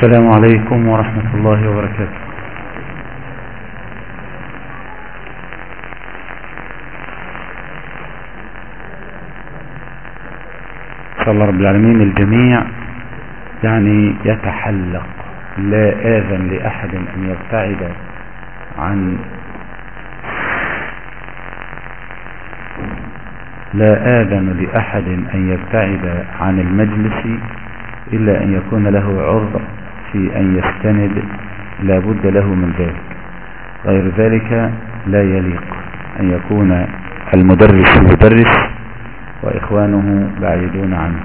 السلام عليكم ورحمة الله وبركاته. صلى الله رب العالمين الجميع يعني يتحلق. لا آذن لأحد أن يبتعد عن لا آذن لأحد أن يبتعد عن المجلس إلا أن يكون له عرض في أن يستند لا بد له من ذلك. غير ذلك لا يليق أن يكون المدرس يدرس وإخوانه بعيدون عنه.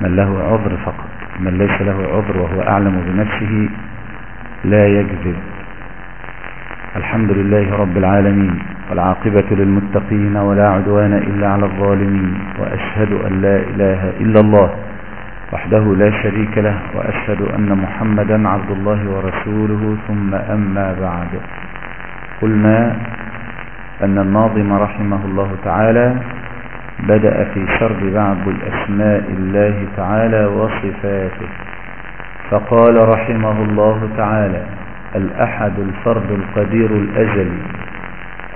من له عذر فقط. من ليس له عذر وهو أعلم بنفسه لا يكذب. الحمد لله رب العالمين والعاقبة للمتقين ولا عدوان إلا على الظالمين وأشهد أن لا إله إلا الله وحده لا شريك له وأشهد أن محمدا عبد الله ورسوله ثم أما بعد. قلنا أن الناظم رحمه الله تعالى بدأ في سرد بعض الأسماء الله تعالى وصفاته. فقال رحمه الله تعالى الأحد الفرد القدير الأزلي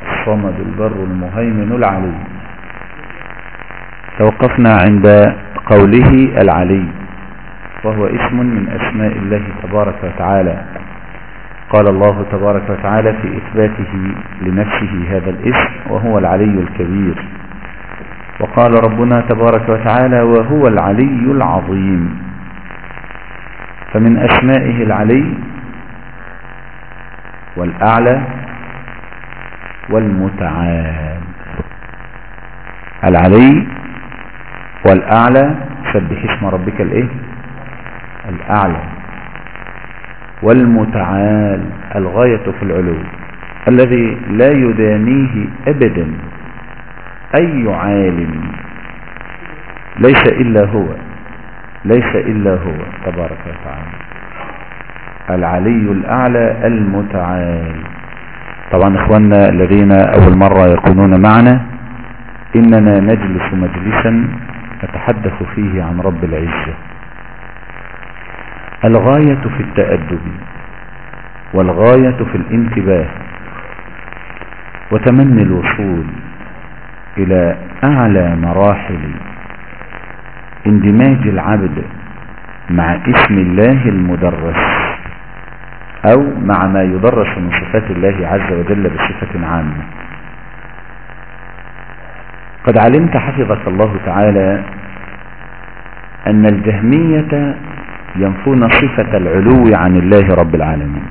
الصمد البر المهيمن العلي. توقفنا عند قوله العلي وهو اسم من أسماء الله تبارك وتعالى. قال الله تبارك وتعالى في إثباته لنفسه هذا الاسم وهو العلي الكبير. وقال ربنا تبارك وتعالى وهو العلي العظيم فمن أسمائه العلي والأعلى والمتعال. العلي والأعلى سبح اسم ربك الإيه؟ الأعلى. والمتعال الغاية في العلو الذي لا يدانيه أبدا أي عالم. ليس إلا هو ليس إلا هو تبارك وتعالى. العلي الأعلى المتعال. طبعا إخواننا الذين أول مرة يكونون معنا إننا نجلس مجلسا نتحدث فيه عن رب العزة. الغاية في التأدب والغاية في الانتباه وتمني الوصول إلى أعلى مراحل اندماج العبد مع اسم الله المدرس أو مع ما يدرس من صفات الله عز وجل بصفة عامة. قد علمت حفظك الله تعالى أن الجهمية ينفون صفة العلو عن الله رب العالمين.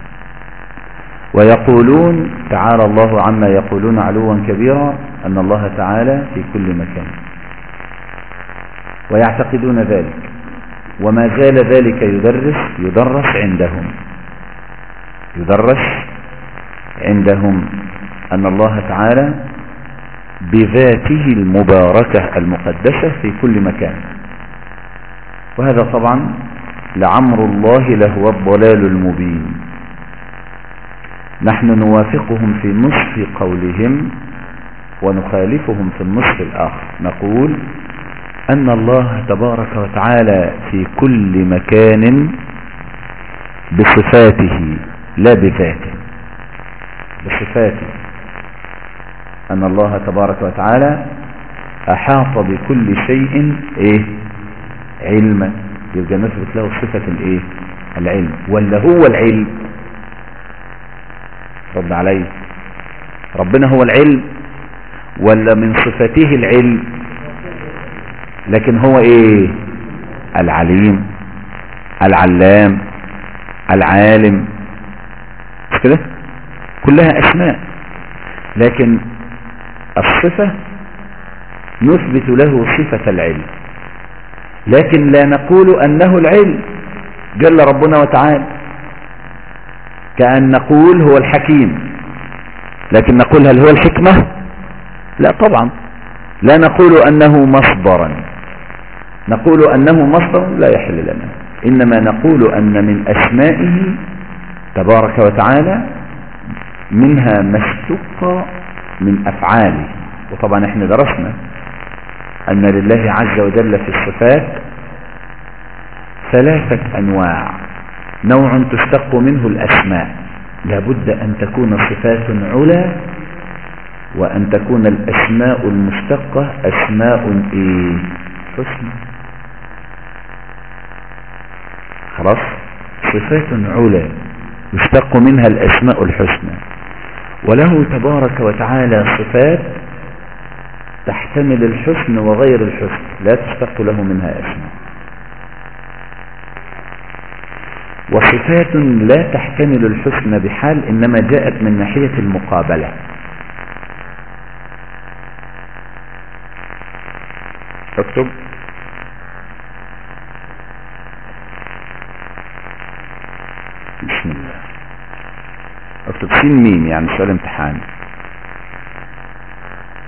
ويقولون تعالى الله عما يقولون علوا كبيرا أن الله تعالى في كل مكان. ويعتقدون ذلك. وما زال ذلك يدرس يدرس عندهم. يدرس عندهم أن الله تعالى بذاته المباركة المقدسة في كل مكان. وهذا طبعا لعمر الله لهو الضلال المبين. نحن نوافقهم في نصف قولهم ونخالفهم في النصف الآخر. نقول أن الله تبارك وتعالى في كل مكان بصفاته لا بذاته بصفاته. أن الله تبارك وتعالى أحاط بكل شيء إيه؟ علما يبقى نثبت له صفة الإيه؟ العلم. ولا هو العلم؟ رد عليه ربنا هو العلم. ولا من صفته العلم؟ لكن هو إيه؟ العليم العلام العالم. مش كده؟ كلها أسماء. لكن الصفة نثبت له صفة العلم. لكن لا نقول أنه العلم. جل ربنا وتعالى كأن نقول هو الحكيم. لكن نقول هل هو الحكمة؟ لا طبعا. لا نقول أنه مصدرا. نقول أنه مصدر لا يحل لنا. إنما نقول أن من أسمائه تبارك وتعالى منها ما اشتق من أفعاله. وطبعا إحنا درسنا أن لله عز وجل في الصفات ثلاثة أنواع. نوع تشتق منه الأسماء. لابد أن تكون صفات علا وأن تكون الأسماء المشتقة أسماء إيه؟ حسنى. خلاص؟ صفات علا يشتق منها الأسماء الحسنى. وله تبارك وتعالى صفات تحتمل الحسن وغير الحسن. لا تشتق له منها اسماء وصفات لا تحتمل الحسن بحال إنما جاءت من ناحية المقابلة. أكتب بسم الله أكتب سين ميم يعني سؤال امتحان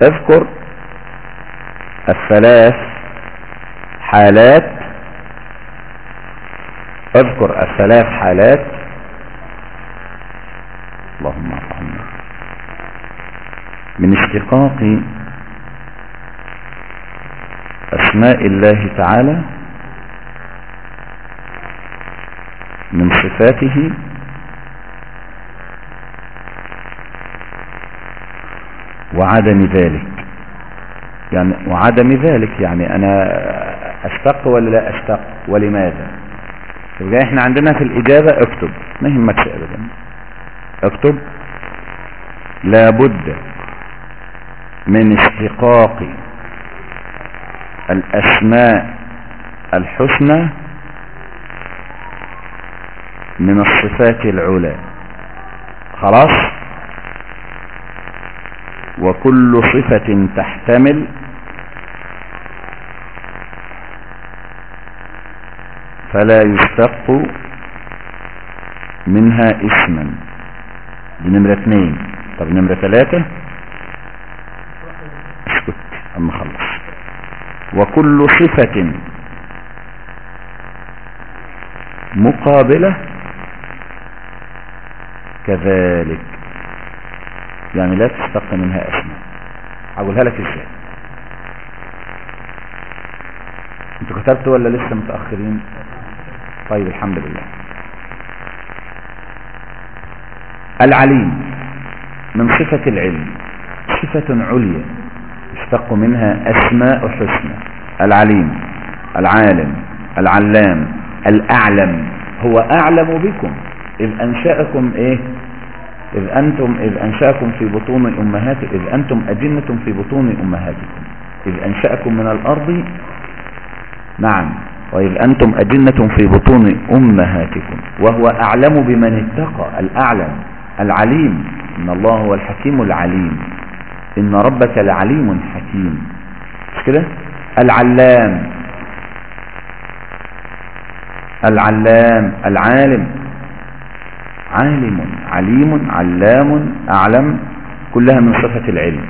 أذكر الثلاث حالات. أذكر الثلاث حالات. اللهم ارحمنا. من اشتقاق أسماء الله تعالى من صفاته وعدم ذلك. يعني وعدم ذلك يعني أنا أشتق ولا لا أشتق ولماذا؟ يبقى إحنا عندنا في الإجابة اكتب ما يهمكش ابدا. اكتب لابد من اشتقاق الأسماء الحسنى من الصفات العلى. خلاص؟ وكل صفة تحتمل. فلا يشتق منها اسما. دي نمرة اثنين طب نمرة ثلاثة اسكت أما خلص. وكل صفة مقابلة. كذلك. يعني لا تشتق منها اسماء. هقولها لك إزاي؟ أنتوا كتبتوا ولا لسه متأخرين؟ طيب الحمد لله. العليم من صفة العلم صفة عليا يشتق منها أسماء حسنى. العليم العالم العلام الأعلم. هو أعلم بكم. إذ أنشأكم إيه؟ إذ أنتم إذ أنشأكم في بطون أمهاتكم إذ أنتم أجنة في بطون أمهاتكم. إذ أنشأكم من الأرض نعم. وإذ أنتم أجنة في بطون أمهاتكم. وهو أعلم بمن اتقى الأعلم العليم. إن الله هو الحكيم العليم. إن ربك لعليم حكيم. مش كده؟ العلام. العلام العالم. عالم عليم علام أعلم كلها من صفة العلم.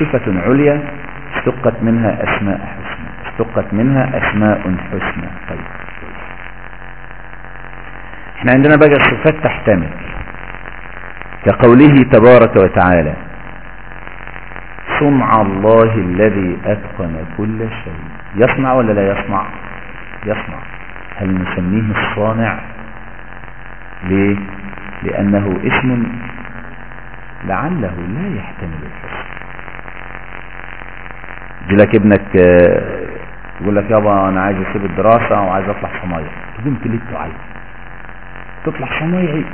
صفة عليا اشتقت منها أسماء حسنى اشتقت منها أسماء حسنى. طيب. إحنا عندنا بقى الصفات تحتمل كقوله تبارك وتعالى صنع الله الذي أتقن كل شيء. يصنع ولا لا يصنع؟ يصنع. هل نسميه الصانع؟ ليه؟ لأنه اسم لعله لا يحتمل الحسن. يجي لك ابنك يقول لك يابا أنا عايز أسيب الدراسة وعايز أطلع صنايعي. أنت ليه عايز تطلع صنايعي.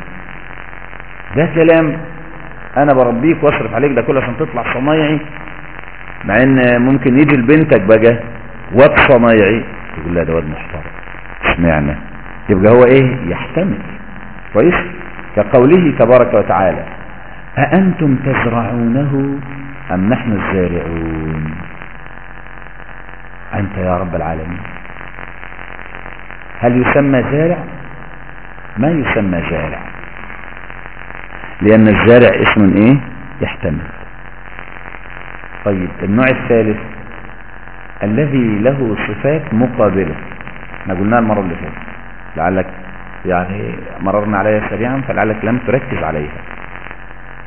ده كلام أنا بربيك وأصرف عليك ده كله عشان تطلع صنايعي. مع إن ممكن يجي لبنتك بقى واد صنايعي. تقول لا ده واد محترم. اشمعنى؟ يبقى هو إيه؟ يحتمل. كويس؟ كقوله تبارك وتعالى أأنتم تزرعونه أم نحن الزارعون؟ أنت يا رب العالمين. هل يسمى زارع؟ ما يسمى زارع. لأن الزارع اسم إيه؟ يحتمل. طيب النوع الثالث الذي له صفات مقابلة. إحنا قلناها المرة اللي فاتت. لعلك يعني مررنا عليها سريعا فلعلك لم تركز عليها.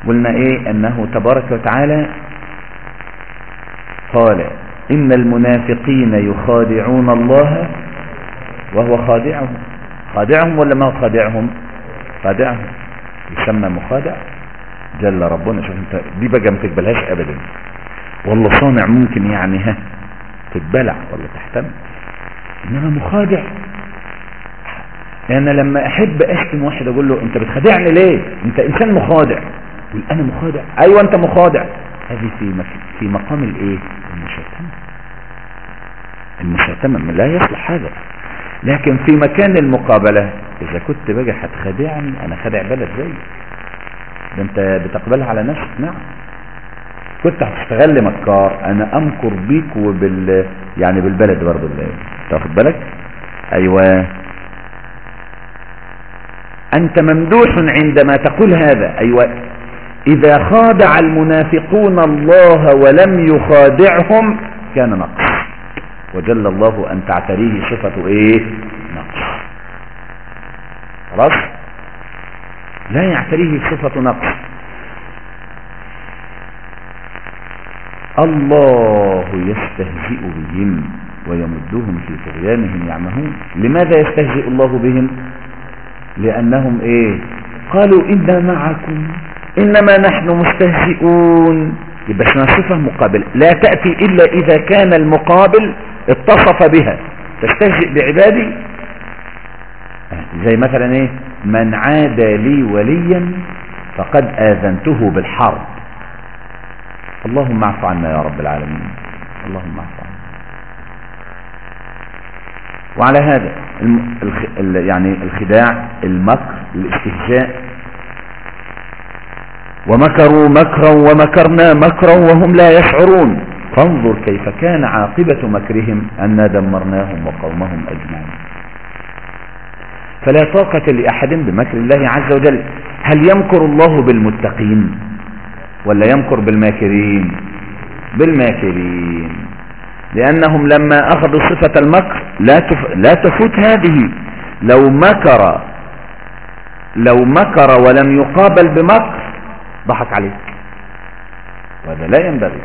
قلنا إيه؟ أنه تبارك وتعالى قال إن المنافقين يخادعون الله وهو خادعهم. خادعهم ولا ما خادعهم؟ خادعهم. يسمى مخادع. جل ربنا شوف أنت دي بقى ما تقبلهاش ابدا. والله صانع ممكن يعني ها تتبلع ولا تحتمل إنما مخادع. يعني لما أحب اشتم واحد أقول له أنت بتخادعني ليه؟ أنت إنسان مخادع يقول أنا مخادع أيوه أنت مخادع هذه في. في مقام الإيه؟ المشتمة. المشتمة لا يصلح هذا. لكن في مكان المقابلة إذا كنت بقى هتخادعني أنا خادع بلد زيك. ده أنت بتقبلها على نفسك. نعم. كنت هتستغل مكار. أنا أمكر بيك وبال يعني بالبلد برضه اللي تاخد بالك؟ أيوه. أنت ممدوح عندما تقول هذا. أيوه. إذا خادع المنافقون الله ولم يخادعهم كان نقص. وجل الله أن تعتريه صفة إيه؟ نقص. خلاص؟ لا يعتريه صفة نقص. الله يستهزئ بهم ويمدهم في طغيانهم يعمهون. لماذا يستهزئ الله بهم؟ لأنهم إيه؟ قالوا إنا معكم. إنما نحن مستهزئون. يبقى اسمها صفة مقابلة لا تأتي إلا إذا كان المقابل اتصف بها. تستهزئ بعبادي؟ زي مثلا إيه؟ من عاد لي وليا فقد آذنته بالحرب. اللهم اعف عنا يا رب العالمين. اللهم اعف عنا وعلى هذا الخ... يعني الخداع المكر الاستهزاء. ومكروا مكرا ومكرنا مكرا وهم لا يشعرون. فانظر كيف كان عاقبة مكرهم أنا دمرناهم وقومهم أجمعين. فلا طاقة لأحد بمكر الله عز وجل. هل يمكر الله بالمتقين ولا يمكر بالماكرين؟ بالماكرين. لأنهم لما أخذوا صفة المكر لا تف... لا تفوت هذه. لو مكر لو مكر ولم يقابل بمكر ضحك عليك وهذا لا ينبغي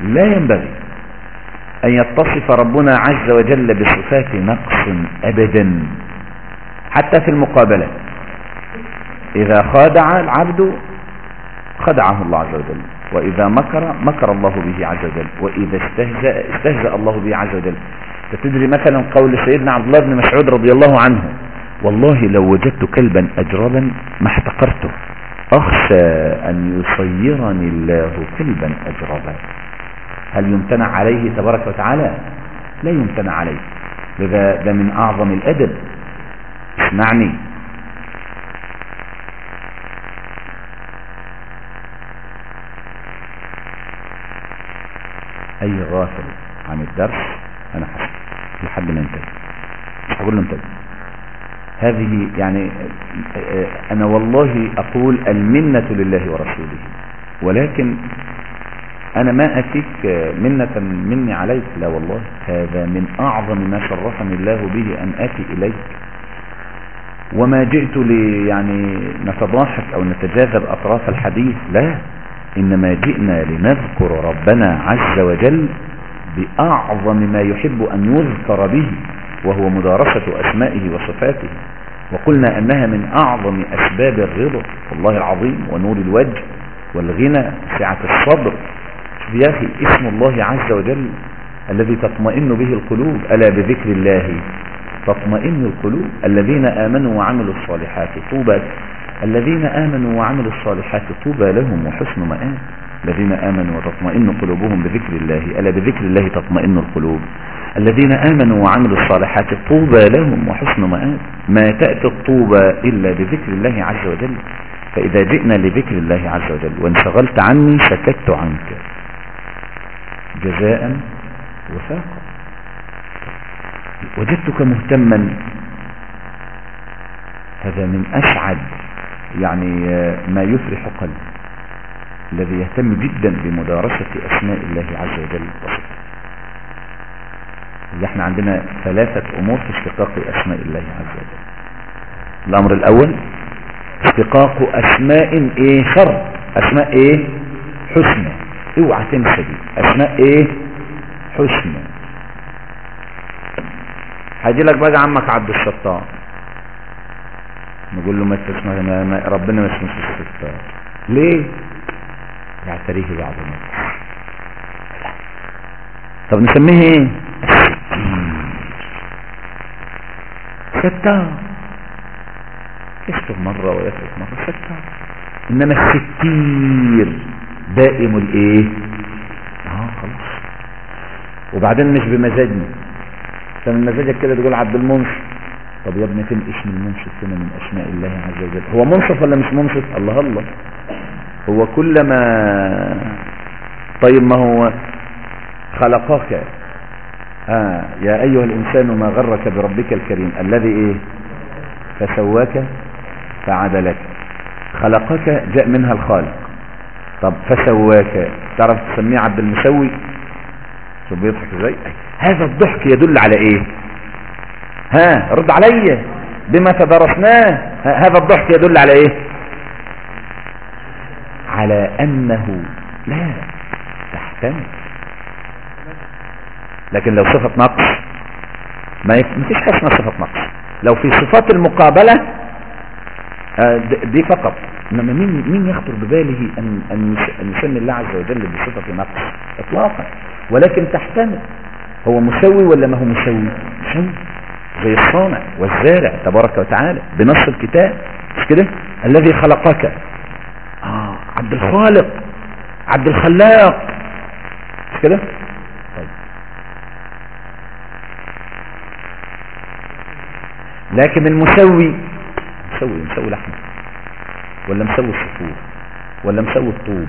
لا ينبغي أن يتصف ربنا عز وجل بصفات نقص أبدا حتى في المقابلة. إذا خادع العبد خدعه الله عز وجل. وإذا مكر مكر الله به عز وجل. وإذا استهزأ استهزأ الله به عز وجل. فتدري مثلا قول سيدنا عبد الله بن مسعود رضي الله عنه والله لو وجدت كلبا أجربا ما احتقرته أخشى أن يصيرني الله كلبا أجربا. هل يمتنع عليه تبارك وتعالى؟ لا يمتنع عليه. لذا ده من أعظم الأدب. اسمعني. اي غافل عن الدرس أنا حسب لحد ما ينتهي. هقول له انتهي هذه يعني أنا والله أقول المنة لله ورسوله ولكن أنا ما أتيك منة مني عليك. لا والله هذا من أعظم ما شرفني الله به أن أتي إليك. وما جئت لي يعني نتضاحك أو نتجاذب أطراف الحديث لا. إنما جئنا لنذكر ربنا عز وجل بأعظم ما يحب أن يذكر به وهو مدارسة أسمائه وصفاته وقلنا أنها من أعظم أسباب الرضا والله العظيم ونور الوجه والغنى سعة الصبر. يا أخي اسم الله عز وجل الذي تطمئن به القلوب ألا بذكر الله؟ تطمئن القلوب الذين آمنوا وعملوا الصالحات. طوبى الذين آمنوا وعملوا الصالحات طوبى لهم وحسن مآب. الذين آمنوا وتطمئن قلوبهم بذكر الله ألا بذكر الله تطمئن القلوب. الذين آمنوا وعملوا الصالحات طوبى لهم وحسن مآب. ما تأتي الطوبى إلا بذكر الله عز وجل. فإذا جئنا لذكر الله عز وجل وانشغلت عني سكت عنك. جزاء وفاقا. وجدتك مهتما. هذا من أسعد يعني ما يفرح قلبي الذي يهتم جدا بمدارسة أسماء الله عز وجل وصفاته. اللي إحنا عندنا ثلاثة أمور في اشتقاق أسماء الله عز وجل. الأمر الأول اشتقاق أسماء إيه؟ شر. أسماء إيه؟ حسنى اوعى تنسى دي. أسماء إيه؟ حسنى هيجي لك بقى عمك عبد الستار نقول له ما تسمع ربنا ما اسمه الستار ليه؟ يعتريه بعض الناس. طب نسميه إيه؟ ستار. يستر مرة ويترك مرة. ستار. إنما الستير دائم الإيه؟ آه خلاص. وبعدين مش بمزاجنا. كان مزاجك كده تقول عبد المنصف طب يا ابني فين اسم المنصف هنا من أسماء الله عز وجل؟ هو منصف ولا مش منصف الله الله. هو كلما طيب ما هو؟ خلقك. آه يا أيها الإنسان ما غرك بربك الكريم. الذي إيه؟ فسواك فعدلك. خلقك جاء منها الخالق. طب فسواك. تعرف تسميه عبد المسوي؟ شوف بيضحك إزاي. هذا الضحك يدل على إيه؟ ها رد عليا بما تدرسناه هذا الضحك يدل على إيه؟ على أنه لا تحتمل. لكن لو صفة نقص ما فيش حاجة اسمها صفة نقص. لو في صفات المقابلة آه دي فقط. انما مين مين يخطر بباله أن أن يسمي الله عز وجل بصفة نقص؟ اطلاقا. ولكن تحتمل. هو مسوي ولا ما هو مسوي؟ مسوي. زي الصانع والزارع تبارك وتعالى بنص الكتاب مش كده الذي خلقك آه عبد الخالق عبد الخلاق مش كده طيب. لكن المسوي مسوي مسوي لحمه ولا مسوي الصفور ولا مسوي الطوب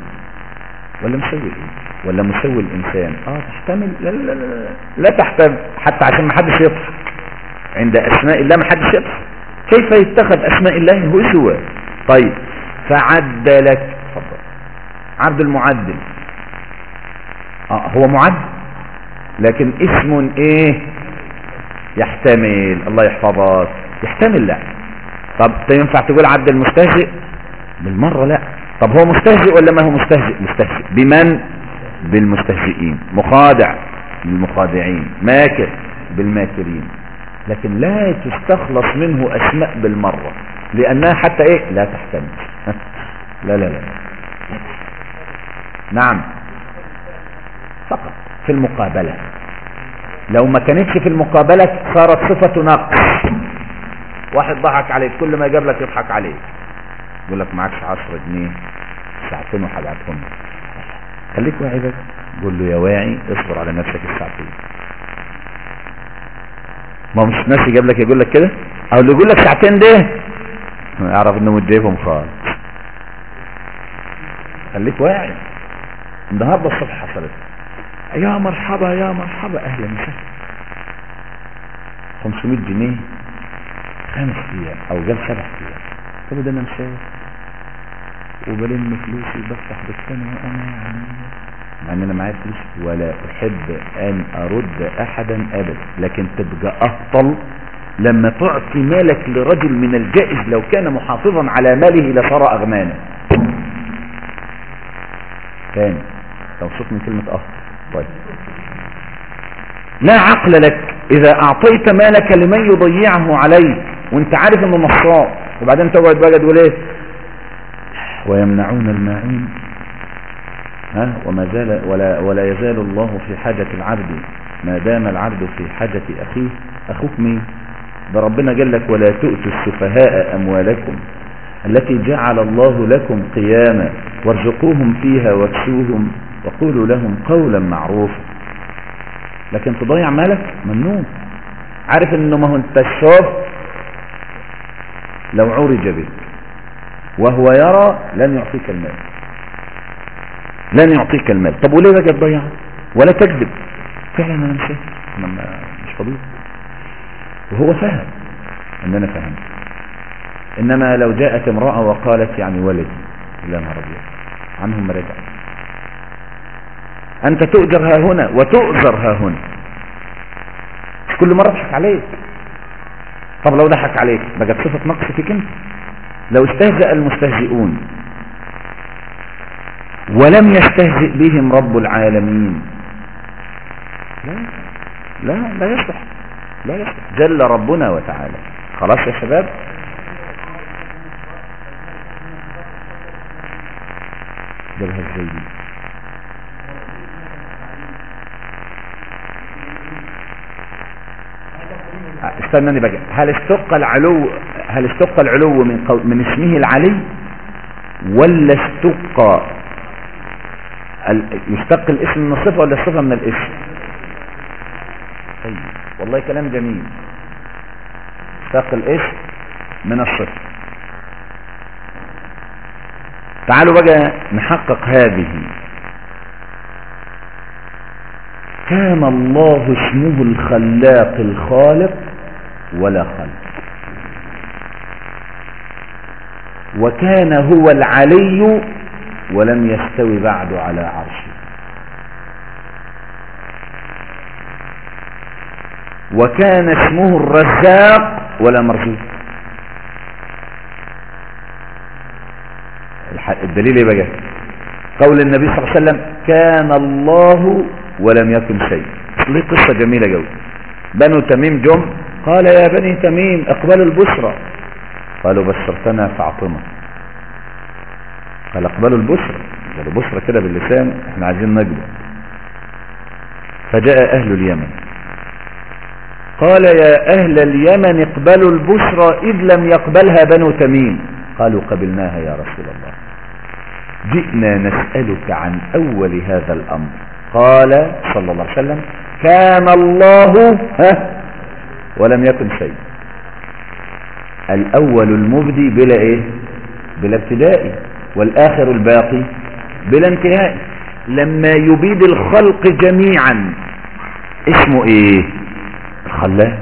ولا مسوي إيه ولا مسوي الانسان آه تحتمل لا لا لا لا, لا تحتمل حتى عشان ما حدش يضحك عند أسماء الله ما حدش يضحك كيف يتخذ أسماء الله هزوا طيب فعدلك. تفضل. عبد المعدل. آه هو معدل لكن اسم إيه؟ يحتمل. الله يحفظك. يحتمل لا. طب ينفع تقول عبد المستهزئ؟ بالمرة لا. طب هو مستهزئ ولا ما هو مستهزئ؟ مستهزئ. بمن؟ بالمستهزئين. مخادع بالمخادعين ماكر بالماكرين. لكن لا تستخلص منه أسماء بالمرة لأنها حتى إيه؟ لا تحتمل. لا لا لا. نعم. فقط في المقابلة. لو ما كانتش في المقابلة صارت صفة نقص. واحد ضحك عليك كل ما يجاب لك يضحك عليك. يقول لك معكش 10 جنيه ساعتين وهبعتهم خليك واعي بس. قول له يا واعي اصبر على نفسك الساعتين. ما هو مش ناس يجيب لك يقول لك كده؟ أو اللي يقول لك ساعتين ده؟ اعرف إنه مش جايبهم خالص. خليك واعي. النهارده الصبح حصلت. يا مرحبا يا مرحبا. أهلا وسهلا. 500 جنيه. خمس أيام أو جاب سبع أيام. طب ده أنا مسافر. وبلم فلوسي بفتح دكان وأنا يعني إن أنا معايا فلوس ولا أحب أن أرد أحدا أبدا لكن تبقى أفضل لما تعطي مالك لرجل من الجائز لو كان محافظا على ماله لصار اغنانا ثاني لو صوت من كلمة آه طيب. لا عقل لك إذا أعطيت مالك لمن يضيعه عليك وأنت عارف إنه نصاب وبعدين تقعد بقى تقول إيه؟ ويمنعون الماعون ها وما زال ولا ولا يزال الله في حاجة العبد. ما دام العبد في حاجة أخيه أخوك مين؟ ده ربنا قال لك ولا تؤتوا السفهاء أموالكم التي جعل الله لكم قياما وارزقوهم فيها واكسوهم وقولوا لهم قولا معروفا. لكن تضيع مالك ممنوع عارف إنه ما هو أنت الشوف؟ لو عرج بك وهو يرى لن يعطيك المال. لن يعطيك المال. طب وليه بقى تضيع؟ ولا تكذب. فعلا أنا مش أنا مش فضيل وهو فهم. ان أنا فهمت إنما لو جاءت امرأة وقالت يعني ولدي لا نهار ابيض عنهم رجع. أنت تؤجر ها هنا وتؤجر ها هنا. مش كل مرة تضحك عليك. طب لو ضحك عليك بقت صفة نقص فيك أنت. لو استهزأ المستهزئون ولم يستهزئ بهم رب العالمين. لا لا لا يصلح لا يصلح. جل ربنا وتعالى. خلاص يا شباب؟ جابها إزاي دي استناني بقى. هل استق العلو هل استق العلو من قو... من اسمه العلي؟ ولا استق ال... يستق الاسم من الصفة ولا الصفة من الاسم؟ طيب والله كلام جميل. استق الاسم من الصفة. تعالوا بقى نحقق هذه. كان الله اسمه الخلاق الخالق ولا خلق. وكان هو العلي ولم يستوي بعد على عرشه. وكان اسمه الرزاق ولا مرزوق الدليل إيه بقى؟ قول النبي صلى الله عليه وسلم كان الله ولم يكن شيء. ليه قصة جميلة جوي بنو تميم جم قال يا بني تميم اقبلوا البشرى. قالوا بشرتنا فاعطنا قال اقبلوا البشرى. قالوا بشرى كده باللسان إحنا عايزين نقبل فجاء أهل اليمن. قال يا أهل اليمن اقبلوا البشرى إذ لم يقبلها بنو تميم. قالوا قبلناها يا رسول الله. جئنا نسألك عن أول هذا الأمر. قال صلى الله عليه وسلم كان الله ها ولم يكن شيء. الأول المبدي بلا إيه؟ بلا ابتدائي. والآخر الباقي بلا انتهاء. لما يبيد الخلق جميعا اسمه إيه؟ الخلاق.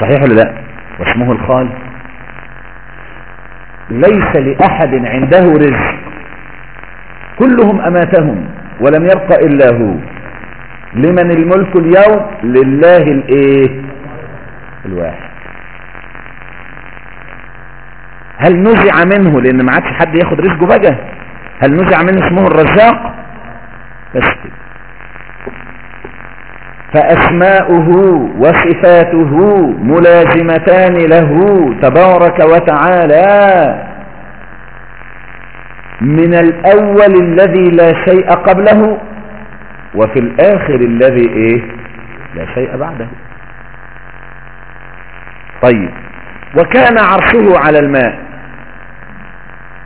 صحيح ولا لا؟ واسمه الخالق. ليس لأحد عنده رزق. كلهم أماتهم ولم يبق إلا هو. لمن الملك اليوم؟ لله الإيه؟ الواحد. هل نزع منه لأن ما عادش حد ياخد رزقه بقى هل نزع منه اسمه الرزاق؟ بس فأسماؤه وصفاته ملازمتان له تبارك وتعالى. من الأول الذي لا شيء قبله وفي الآخر الذي إيه؟ لا شيء بعده. طيب. وكان عرشه على الماء.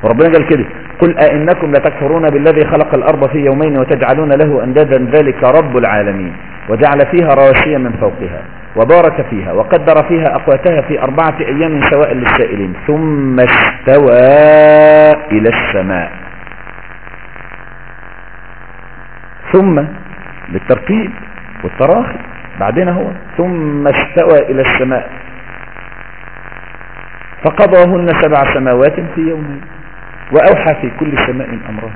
وربنا قال كده قل أئنكم لتكفرون بالذي خلق الأرض في يومين وتجعلون له أندادا ذلك رب العالمين. وجعل فيها رواسي من فوقها وبارك فيها وقدر فيها أقواتها في أربعة أيام سواء للسائلين. ثم استوى إلى السماء. ثم بالترتيب والتراخي بعدين هو ثم استوى إلى السماء. فقضاهن سبع سماوات في يومين. وأوحى في كل سماء أمرها.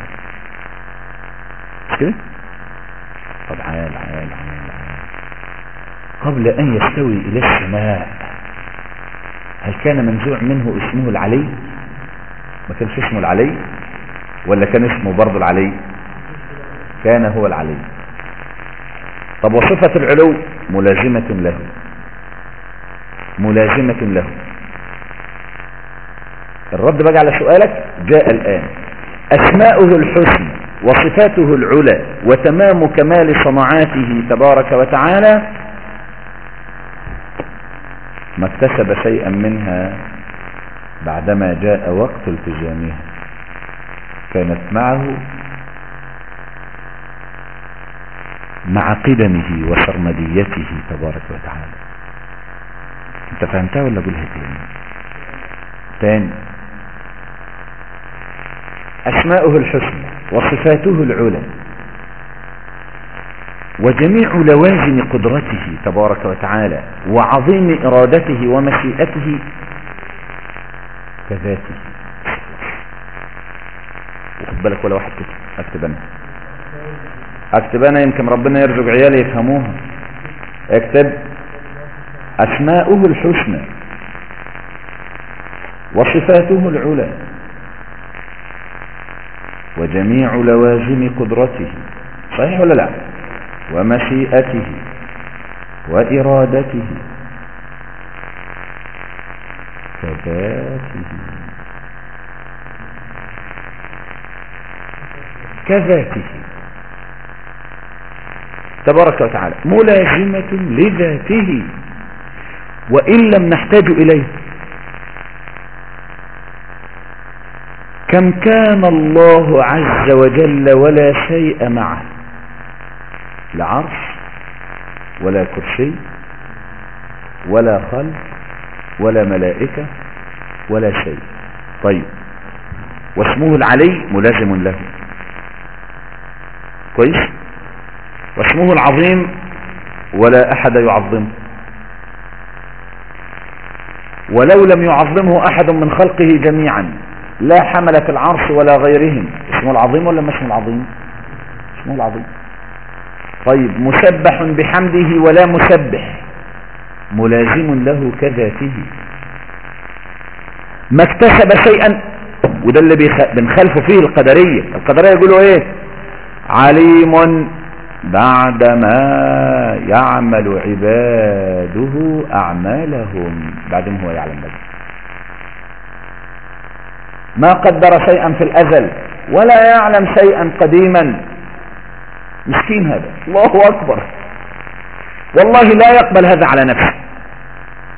كده طب عال عال عال عال. قبل أن يستوي إلى السماء هل كان منزوع منه اسمه العلي؟ ما كانش اسمه العلي؟ ولا كان اسمه برضه العلي؟ كان هو العلي. طب وصفة العلو ملازمة له. ملازمة له. الرد بقى على سؤالك جاء الآن. أسماؤه الحسن وصفاته العلى وتمام كمال صنعاته تبارك وتعالى ما اكتسب شيئا منها بعدما جاء وقت التزامها. كانت معه مع قدمه وسرمديته تبارك وتعالى. انت فهمتها ولا اقولها تاني؟ تاني. أسماؤه الحسنى وصفاته العلى. وجميع لوازم قدرته تبارك وتعالى وعظيم إرادته ومشيئته كذاته. وخد بالك ولا واحد كتب أكتب أنا. أكتب أنا يمكن ربنا يرزق عيالي يفهموها. اكتب. أسماؤه الحسنى وصفاته العلى. وجميع لوازم قدرته صحيح ولا لا؟ ومشيئته وإرادته كذاته كذاته. تبارك وتعالى ملازمة لذاته وإن لم نحتاج إليه كم كان الله عز وجل ولا شيء معه. لا عرش ولا كرسي ولا خلق ولا ملائكة ولا شيء. طيب واسمه العلي ملازم له. كويس؟ واسمه العظيم ولا أحد يعظمه ولو لم يعظمه أحد من خلقه جميعا. لا حملة العرش ولا غيرهم. اسمه العظيم ولا ما اسمه العظيم؟ اسمه العظيم. طيب مسبح بحمده ولا مسبح. ملازم له كذاته. ما اكتسب شيئا. وده اللي بنخالفه فيه القدرية. القدرية يقولوا إيه؟ عليم بعدما يعمل عباده أعمالهم. بعدما هو يعلم بس. ما قدر شيئا في الأزل ولا يعلم شيئا قديما. مسكين هذا. الله أكبر. والله لا يقبل هذا على نفسه.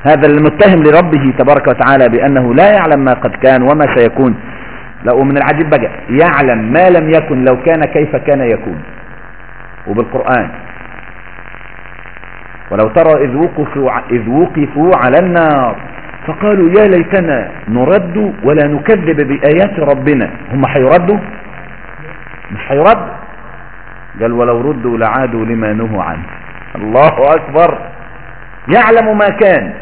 هذا المتهم لربه تبارك وتعالى بأنه لا يعلم ما قد كان وما سيكون. لو من العجيب بقى يعلم ما لم يكن لو كان كيف كان يكون. وبالقرآن. ولو ترى إذ وقفوا, إذ وقفوا على النار. فقالوا يا ليتنا نرد ولا نكذب بآيات ربنا. هم حيردوا؟ مش حيرد. قال ولو ردوا لعادوا لما نهوا عنه. الله أكبر. يعلم ما كان.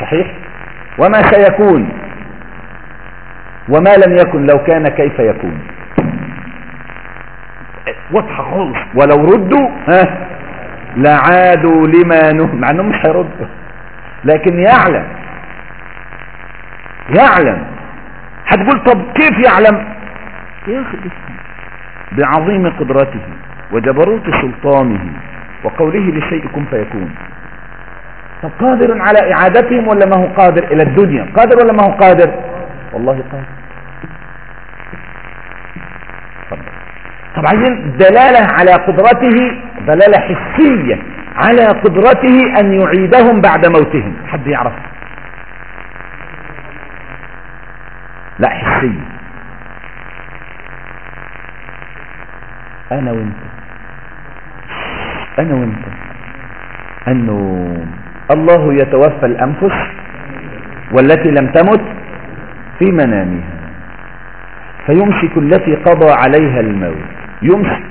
صحيح؟ وما سيكون. وما لم يكن. لو كان كيف يكون؟ واضحة خالص. ولو ردوا ها لعادوا لما نهوا. مع إنهم مش هيردوا لكن يعلم. يعلم. هتقول طب كيف يعلم؟ يا أخي بعظيم قدرته وجبروت سلطانه وقوله لشيء كن فيكون. طب قادر على إعادتهم ولا ما هو قادر إلى الدنيا؟ قادر ولا ما هو قادر؟ والله قادر. طب عايزين دلالة على قدرته دلالة حسية على قدرته أن يعيدهم بعد موتهم. حد يعرف؟ لا حسية أنا وأنت. أنا وأنت. أنه الله يتوفى الأنفس والتي لم تمت في منامها فيمسك التي قضى عليها الموت يمسك.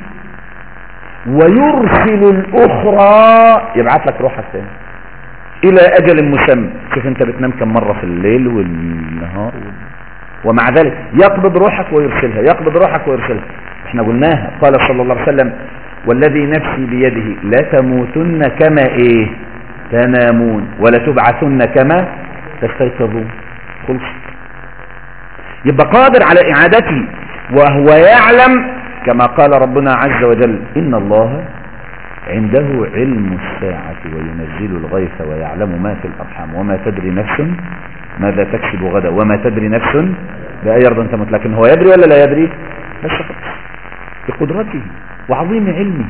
ويرسل الأخرى يبعث لك روحك تاني إلى أجل مسمى. شوف أنت بتنام كم مرة في الليل والنهار. ومع ذلك يقبض روحك ويرسلها يقبض روحك ويرسلها. إحنا قلناها قال صلى الله عليه وسلم والذي نفسي بيده لا تموتن كما إيه؟ تنامون ولا تبعثن كما تستيقظون. خلص. يبقى قادر على إعادته وهو يعلم كما قال ربنا عز وجل إن الله عنده علم الساعة وينزل الغيث ويعلم ما في الأرحام وما تدري نفس ماذا تكسب غدا؟ وما تدري نفس؟ بأي أرض تموت. لكن هو يدري ولا لا يدري؟ بس بقدرته وعظيم علمه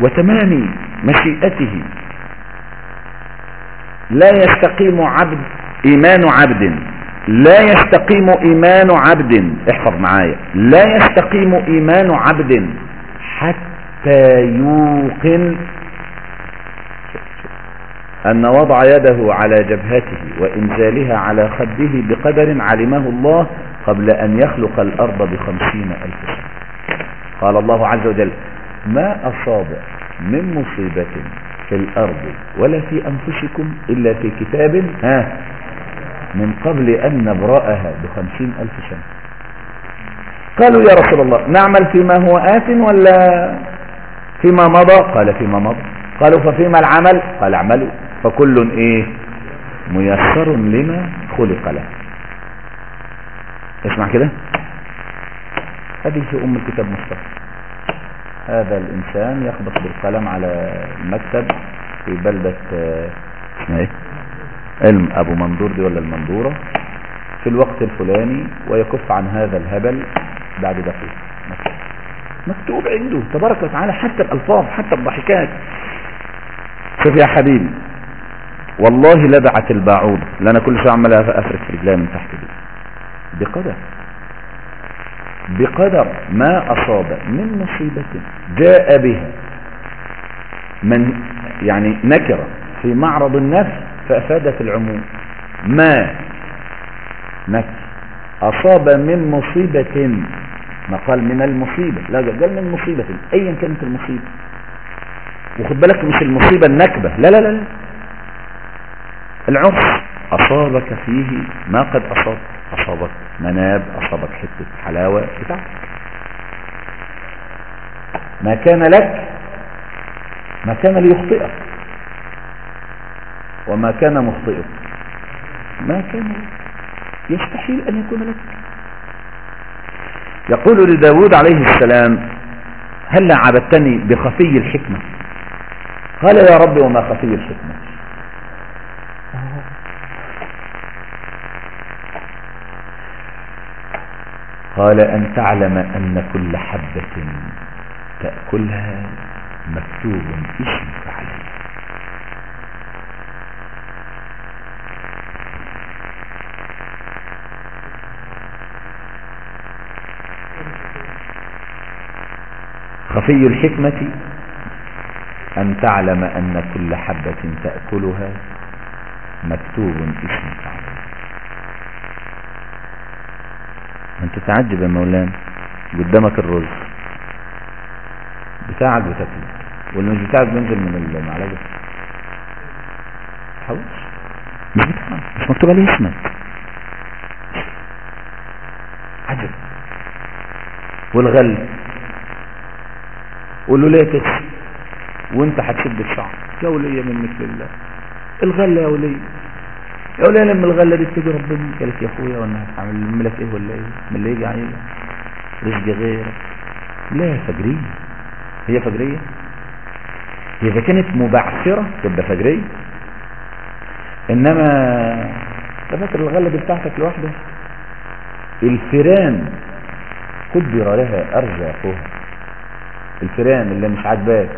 وتمام مشيئته. لا يستقيم عبد إيمان عبد. لا يستقيم إيمان عبد. احفظ معايا. لا يستقيم إيمان عبد حتى يوقن أن وضع يده على جبهته وإنزالها على خده بقدر علمه الله قبل أن يخلق الأرض بخمسين ألف سنة. قال الله عز وجل ما أصاب من مصيبة في الأرض ولا في أنفسكم إلا في كتاب ها من قبل أن نبرأها بخمسين ألف سنة. قالوا يا رسول الله نعمل فيما هو آت ولا فيما مضى؟ قال فيما مضى. قالوا ففيما العمل؟ قال اعملوا. فكل إيه؟ ميسر لما خلق له. اسمع كده. هذه أم الكتاب مصطفى. هذا الإنسان يخبط بالقلم على المكتب في بلدة آه، اسمها إيه؟ علم أبو مندور دي ولا المندورة في الوقت الفلاني ويكف عن هذا الهبل بعد دقيقة. مكتوب عنده تبارك وتعالى حتى الألفاظ حتى الضحكات. شوف يا حبيبي. والله لدعت الباعوض لأنا كل شوية عمال أفرك في رجلي من تحت دي. بقدر. بقدر ما أصاب من مصيبة جاء بها. من يعني نكرة في معرض النفس فأفادت العموم. ما نكر. أصاب من مصيبة. ما قال من المصيبة. لا قال من مصيبة. ايا كانت المصيبة. وخد بالك مش المصيبة النكبة. لا لا لا, لا. العرس أصابك فيه ما قد اصاب أصابك مناب أصابك حتة حلاوة بتاعتك ما كان لك ما كان ليخطئك. وما كان مخطئك. ما كان لك يستحيل أن يكون لك. يقول لداود عليه السلام هل عبدتني بخفي الحكمة؟ قال يا رب وما خفي الحكمة. قال أن تعلم أن كل حبة تأكلها مكتوب اسمك عليها خفي الحكمة أن تعلم أن كل حبة تأكلها مكتوب اسمك عليها أنت تعجب يا مولانا قدامك الرز. بتاعك بتاكله. واللي مش بتاعك بينزل من المعلقة حوش مش بتاعك مش مكتوب عليه اسمك. عجب. والغل. قول له ليه وانت هتشد الشعر. يا ولية منك لله. الغلة يا ولية يا ولية لما الغلة دي تيجي ربنا. قالت يا أخويا وأنا هعمل لك إيه ولا إيه؟ من اللي يجي عليك رزق غيرك. لا فجرية. هي فجرية. هي إذا كانت مبعثرة تبقى فجرية. إنما فاكر الغلة دي بتاعتك لوحدها الفيران قدر لها أرزاقها. الفيران اللي مش عاجباك.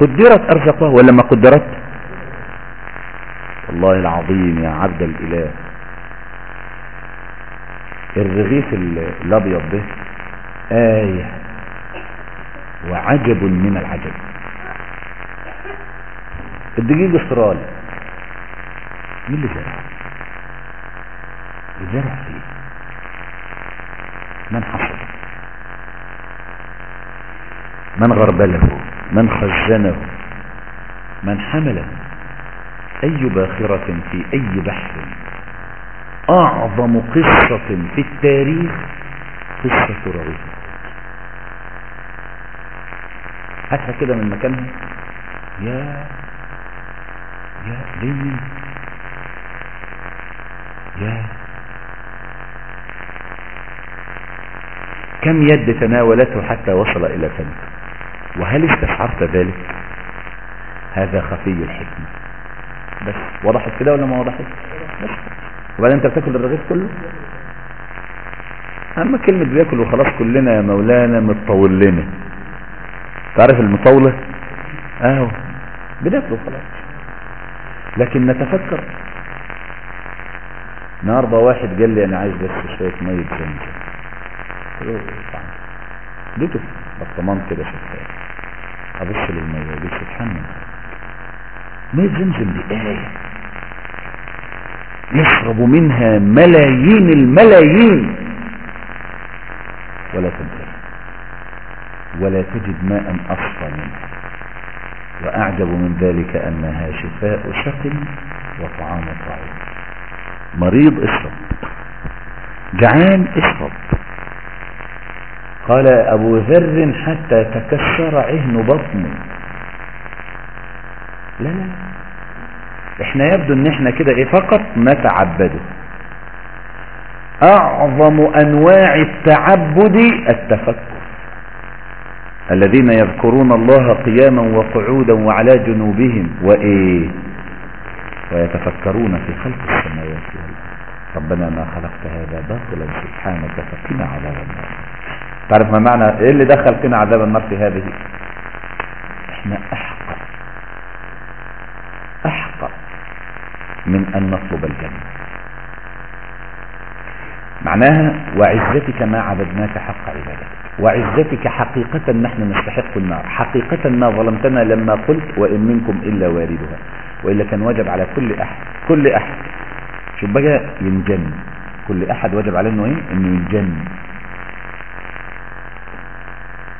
قدرت أرزاقها ولا ما قدرت والله العظيم يا عبد الإله. الرغيف الأبيض ده آية وعجب من العجب. الدقيق استرالي مين اللي زرع؟ زرع فيه. من حصل؟ من غربله؟ من خزنه؟ من حمله؟ أي باخرة في أي بحر أعظم قصة في التاريخ قصة رغيف هاتها كده من مكانها. يا يا ليه يا. كم يد تناولته حتى وصل إلى فمك وهل استشعرت ذلك؟ هذا خفي الحكمة. بس وضحت كده ولا ما وضحت بس. وبعدين انت بتاكل الرغيف كله؟ أما كلمة بياكل وخلاص كلنا يا مولانا متطول لنا تعرف المطولة؟ أهو. بناكله خلاص لكن نتفكر. النهارده واحد قال لي أنا عايز بس شوية مية زمزم لقيته برطمان كده شفاف. أبص للمية دي الله. ميه زمزم دي إيه يشرب منها ملايين الملايين. ولا تنتهي. ولا تجد ماء أصفى منها. وأعجب من ذلك أنها شفاء شق وطعام طعام مريض اشرب. جعان اشرب. قال أبو ذر حتى تكسر عهن بطنه. لا لا. إحنا يبدو إن إحنا كده إيه فقط نتعبده أعظم أنواع التعبد التفكر. الذين يذكرون الله قياما وقعودا وعلى جنوبهم وإيه؟ ويتفكرون في خلق السماوات والأرض. ربنا ما خلقت هذا باطلا سبحانك فقنا عذاب النار. تعرف ما معنى إيه اللي دخل قنا عذاب النار في هذه؟ إحنا احقر احقر من أن نطلب الجنة. معناها وعزتك ما عبدناك حق عبادتك. وعزتك حقيقة نحن نستحق النار. حقيقة ما ظلمتنا لما قلت وإن منكم إلا واردها. وإلا كان وجب على كل أحد كل أحد. شوف بقى ينجن. كل أحد وجب عليه إنه إيه؟ إنه ينجن.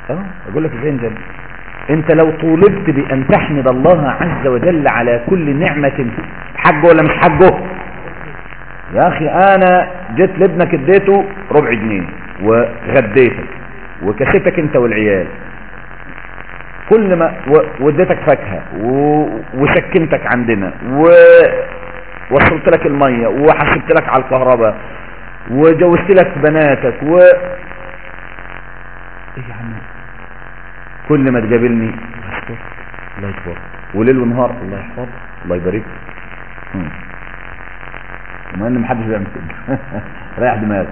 آه أقول لك إزاي ينجن؟ أنت لو طولبت بأن تحمد الله عز وجل على كل نعمة حجه ولا مش حجه يا أخي أنا جيت لابنك اديته ربع جنيه وغديتك وكسيتك انت والعيال. كل ما واديتك فاكهة وسكنتك عندنا ووصلت لك المية وحسبت لك على الكهرباء وجوزت لك بناتك و إيه يا عم كل ما تقابلني. اشكرك الله يكبر وليل ونهار. الله يحفظك الله يبارك. وما إن محدش بيعمل كده. ريح دماغك.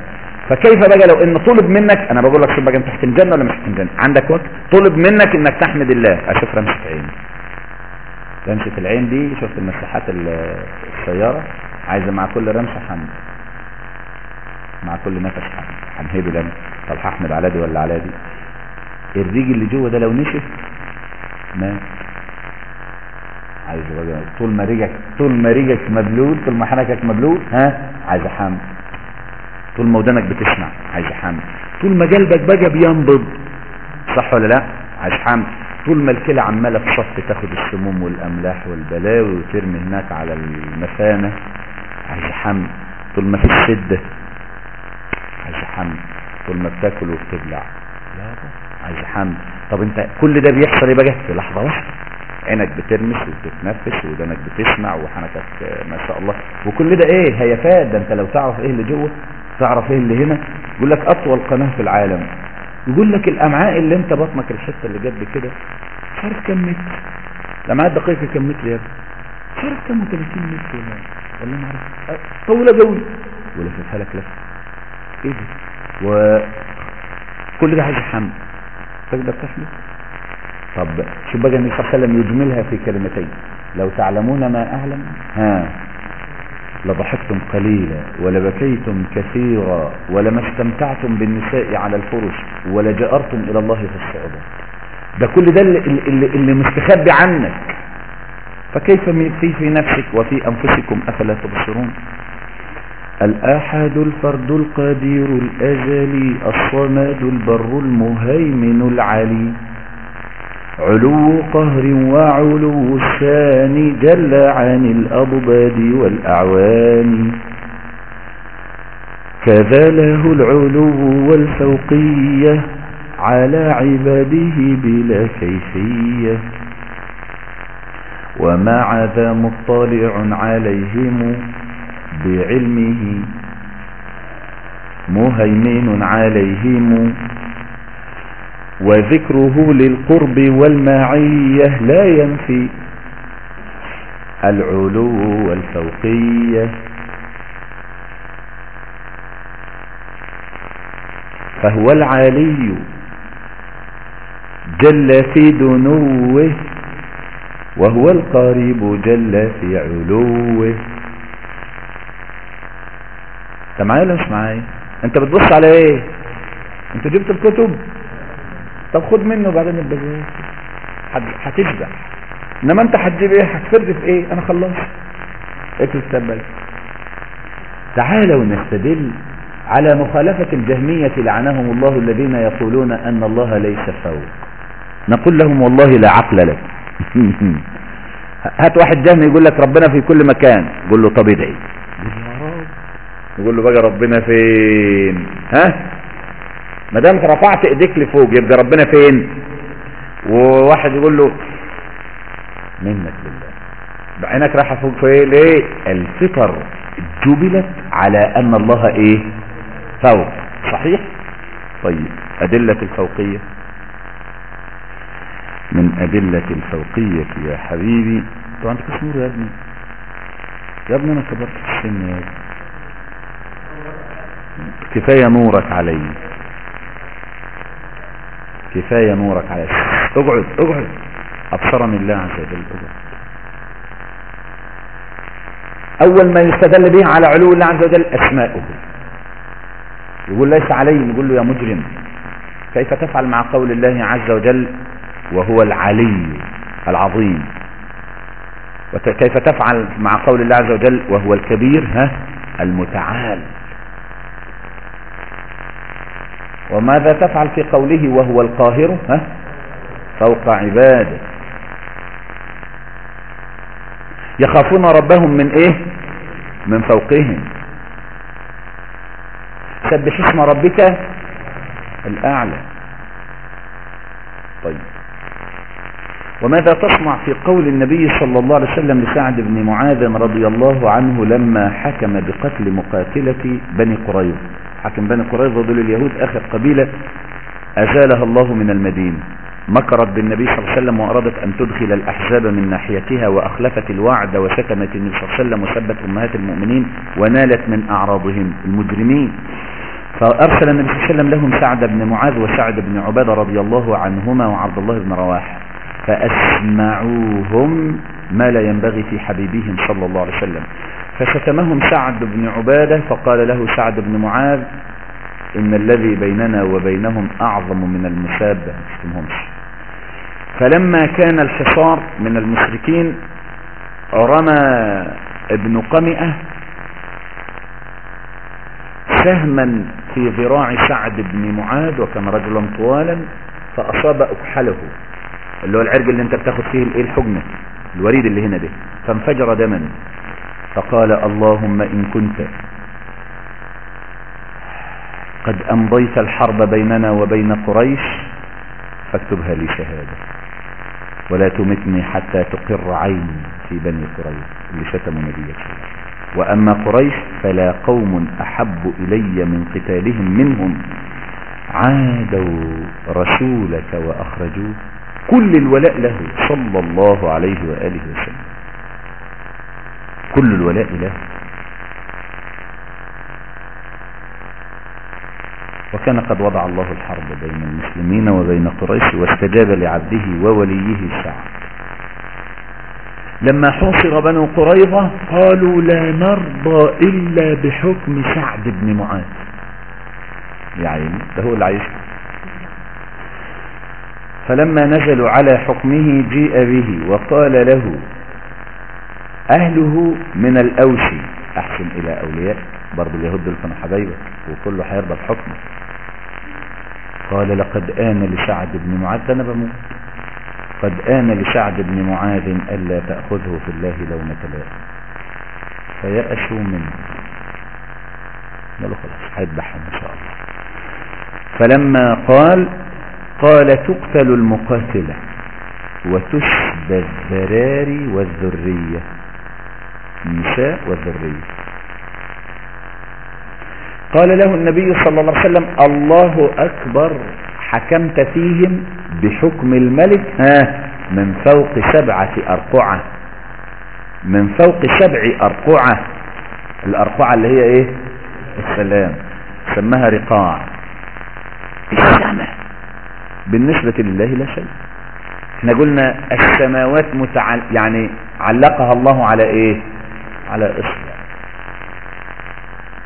فكيف بقى لو إن طلب منك أنا بقول لك شوف بقى أنت هتنجن ولا مش هتنجن عندك وقت. طلب منك إنك تحمد الله. أشوف رمشة عين رمشة العين دي شفت المساحات السيارة؟ عايزة مع كل رمشة حمد. مع كل نفس حمد. هنهدي لنا طب هحمد على دي ولا على دي؟ الريج اللي جوه ده لو نشف مات عايز بقى طول ما ريجك طول ما ريجك مبلول طول ما حنكك مبلول ها؟ عايز حمد طول ما ودانك بتسمع عايز حمد طول ما قلبك بقى بينبض. صح ولا لا؟ عايز حمد طول ما الكلى عمالة في صف تاخد السموم والأملاح والبلاوي وترمي هناك على المثانة. عايز حمد طول ما في الشده عايز حمد طول ما بتاكل وبتبلع. عايز حمد طب انت كل ده بيحصل إيه بقى في لحظة واحدة. عينك بترمش وبتتنفس ودانك بتسمع وحنكك ما شاء الله. وكل ده إيه؟ هيفات ده انت لو تعرف إيه اللي جوه تعرف إيه اللي هنا. يقول لك أطول قناة في العالم. يقول لك الأمعاء اللي انت بطنك الحتة اللي جت كده مش عارف كم متر. الأمعاء الدقيقة كم متر يا ابني؟ مش عارف كم 30 متر ولا ولا ما عارف طويلة قوي. ولفتها لك لفه إيه ده؟ وكل ده عايز حمل تقدر تحمل طب شوف بقى النبي صلى الله عليه وسلم يجملها في كلمتين؟ لو تعلمون ما اعلم ها لضحكتم قليلا ولبكيتم كثيرا ولما استمتعتم بالنساء على الفرش ولجأرتم إلى الله في الصعوبات ده كل ده اللي, اللي, اللي مستخبي عنك. فكيف في في نفسك وفي أنفسكم أفلا تبصرون؟ الآحد الفرد القدير الأزلي الصمد البر المهيمن العلي. علو قهر وعلو الشان جل عن الأضداد والأعوان. كذا له العلو والفوقية على عباده بلا كيفية. ومع ذا مطلع عليهم بعلمه. مهيمن عليهم. وذكره للقرب والمعية لا ينفي. العلو والفوقية. فهو العلي. جل في دنوه. وهو القريب جل في علوه. انت معايا ولا مش معايا انت بتبص على إيه؟ انت جبت الكتب؟ طب خد منه بعدين البجاز هتشبع انما انت هتجيب إيه؟ هتفرد في إيه؟ أنا خلصت. اكل السبل تعالوا نستدل على مخالفة الجهمية لعنهم الله الذين يقولون أن الله ليس فوق. نقول لهم والله لا عقل لك. هات واحد جهمي يقول لك ربنا في كل مكان. قول له طب ادعي. يقول له بقى ربنا فين؟ ها؟ ما دام رفعت ايديك لفوق يبقى ربنا فين؟ وواحد يقول له منك لله. بعينك رايحة فوق فين ليه؟ الفطر جبلت على أن الله إيه؟ فوق. صحيح؟ طيب أدلة الفوقية. من أدلة الفوقية يا حبيبي. طبعا انت كسمور يا ابني؟ يا ابني أنا كبرت في السن يا ابني. كفاية نورك علي. كفاية نورك علي. اقعد اقعد. أبصرني الله عز وجل. اقعد. أول ما يستدل به على علو الله عز وجل أسماؤه. يقول ليس علي نقول له يا مجرم. كيف تفعل مع قول الله عز وجل؟ وهو العلي العظيم. وكيف تفعل مع قول الله عز وجل؟ وهو الكبير ها؟ المتعال. وماذا تفعل في قوله وهو القاهر؟ ها؟ فوق عباده. يخافون ربهم من إيه؟ من فوقهم. سبح اسم ربك الأعلى. طيب. وماذا تصنع في قول النبي صلى الله عليه وسلم لسعد بن معاذ رضي الله عنه لما حكم بقتل مقاتلة بني قريظ حكم بني قريظة دول اليهود آخر قبيلة أزالها الله من المدينة. مكرت بالنبي صلى الله عليه وسلم وأرادت أن تدخل الأحزاب من ناحيتها وأخلفت الوعد وشتمت النبي صلى الله عليه وسلم وسبت أمهات المؤمنين ونالت من أعراضهم المجرمين. فأرسل النبي صلى الله عليه وسلم لهم سعد بن معاذ وسعد بن عبادة رضي الله عنهما وعبد الله بن رواحة. فأسمعوهم ما لا ينبغي في حبيبهم صلى الله عليه وسلم. فشتمهم سعد بن عبادة فقال له سعد بن معاذ إن الذي بيننا وبينهم أعظم من المسابة. فلما كان الحصار من المشركين رمى ابن قمئة سهما في ذراع سعد بن معاذ وكان رجلا طوالا فأصاب أكحله. اللي هو العرق اللي انت بتاخد فيه الحجنة الوريد اللي هنا ده. فانفجر دما. فقال اللهم إن كنت. قد أمضيت الحرب بيننا وبين قريش فاكتبها لي شهادة. ولا تمتني حتى تقر عيني في بني قريش اللي شتموا نبيك. وأما قريش فلا قوم أحب إلي من قتالهم منهم. عادوا رسولك وأخرجوه كل الولاء له. صلى الله عليه وآله وسلم. كل الولاء له. وكان قد وضع الله الحرب بين المسلمين وبين قريش واستجاب لعبده ووليه سعد. لما حوصر بنو قريظة قالوا لا نرضى إلا بحكم سعد بن معاذ. يعني ده هو اللي عايش فلما نزلوا على حكمه جيء به وقال له أهله من الأوس. أحسن إلى أولياء. برضو اليهود دول كانوا حبايبه وكله هيرضى بحكمه قال لقد آن لسعد بن معاذ. أنا بموت. قد آن لسعد بن معاذ ألا تأخذه في الله لومة لائم فيأسوا منه. قالوا خلاص هيذبحهم إن شاء الله. فلما قال قال تقتل المقاتلة وتسبى الذراري والذرية النساء والذرية. قال له النبي صلى الله عليه وسلم الله أكبر حكمت فيهم بحكم الملك ها من فوق سبعة أرقعة من فوق سبع أرقعة الأرقعة اللي هي إيه؟ السلام سماها رقاع. السماء. بالنسبة لله لا شيء. إحنا قلنا السماوات متعل يعني علقها الله على إيه؟ على إصبع.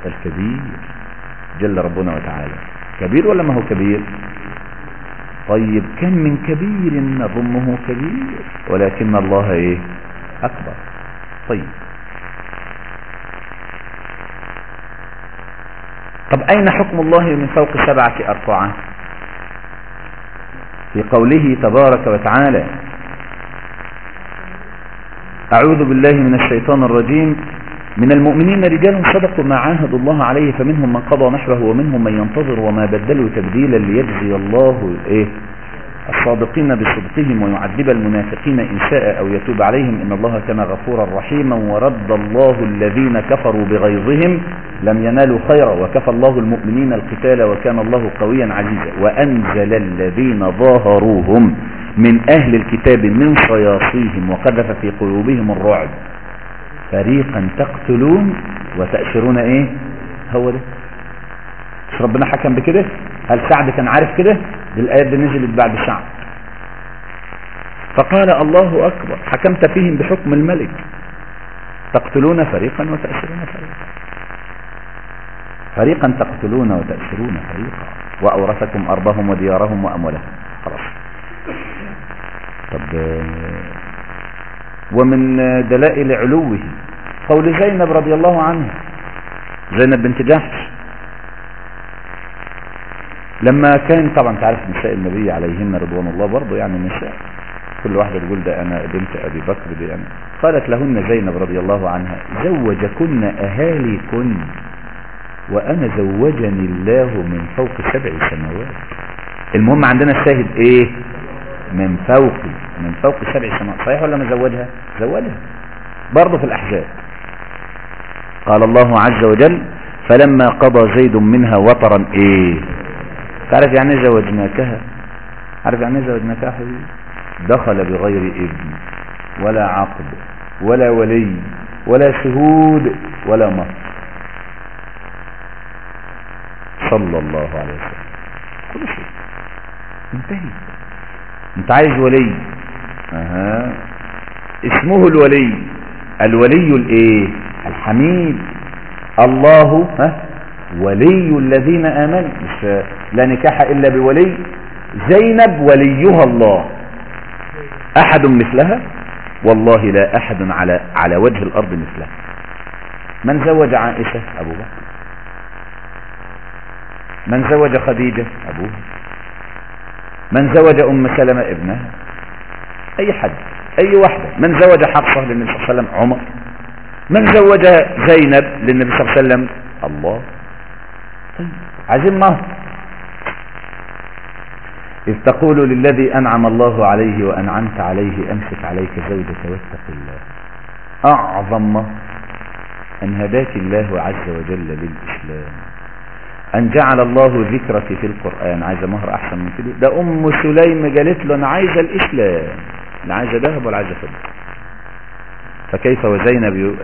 الكبير. جل ربنا وتعالى. كبير ولا ما هو كبير؟ طيب كم من كبير نظنه كبير؟ ولكن الله إيه؟ أكبر. طيب. طب أين حكم الله من فوق سبعة ارقعة في قوله تبارك وتعالى. أعوذ بالله من الشيطان الرجيم. من المؤمنين رجال صدقوا ما عاهدوا الله عليه فمنهم من قضى نحبه ومنهم من ينتظر وما بدلوا تبديلا ليجزي الله إيه؟ الصادقين بصدقهم ويعذب المنافقين إن شاء أو يتوب عليهم إن الله كان غفورا رحيما ورد الله الذين كفروا بغيظهم لم ينالوا خيرا وكفى الله المؤمنين القتال وكان الله قويا عزيزا وأنزل الذين ظاهروهم من أهل الكتاب من صياصيهم وقذف في قلوبهم الرعب. فريقا تقتلون وتأسرون إيه؟ هو ده. مش ربنا حكم بكده؟ هل سعد كان عارف كده؟ دي الآيات دي نزلت بعد سعد. فقال الله أكبر حكمت فيهم بحكم الملك. تقتلون فريقا وتأسرون فريقا. فريقا تقتلون وتأسرون فريقا. وأورثكم أرضهم وديارهم وأموالهم. خلاص. طب ومن دلائل علوه قول زينب رضي الله عنها. زينب بنت جحش. لما كان طبعا تعرف نساء النبي عليهن رضوان الله برضه يعني نساء. كل واحدة تقول ده أنا بنت أبي بكر دي أنا. قالت لهن زينب رضي الله عنها زوجكن أهاليكن وأنا زوجني الله من فوق سبع سماوات. المهم عندنا الشاهد إيه؟ من فوق من فوق سبع سماوات. صحيح ولا ما زوجها؟ زوجها. برضه في الأحزاب. قال الله عز وجل فلما قضى زيد منها وطرا إيه؟ تعرف يعني زوجناكها عارف يعني إيه زوجناكها حبيبي؟ دخل بغير ابن ولا عقد ولا ولي ولا شهود ولا مهر صلى الله عليه وسلم. كل شيء. انتهي. انت عايز ولي. أها. اسمه الولي. الولي الإيه؟ الحميد. الله. ها؟ ولي الذين آمنوا. مش لا نكاح إلا بولي. زينب وليها الله. أحد مثلها؟ والله لا أحد على على وجه الأرض مثلها. من زوج عائشة؟ أبو بكر. من زوج خديجة؟ ابوها من زوج أم سلمة؟ ابنها. أي حد أي واحدة من زوج حفصة للنبي صلى الله عليه وسلم؟ عمر. من زوج زينب للنبي صلى الله عليه وسلم؟ الله. عايزين مهر إذ تقول للذي أنعم الله عليه وأنعمت عليه أمسك عليك زوجك واتق الله. أعظم أن هداك الله عز وجل للإسلام. أن جعل الله ذكرك في القرآن. عايزة مهر أحسن من كده؟ ده أم سليم قالت له أنا عايزة الإسلام. لا عايزة ذهب ولا عايزة فضة. فكيف وزينب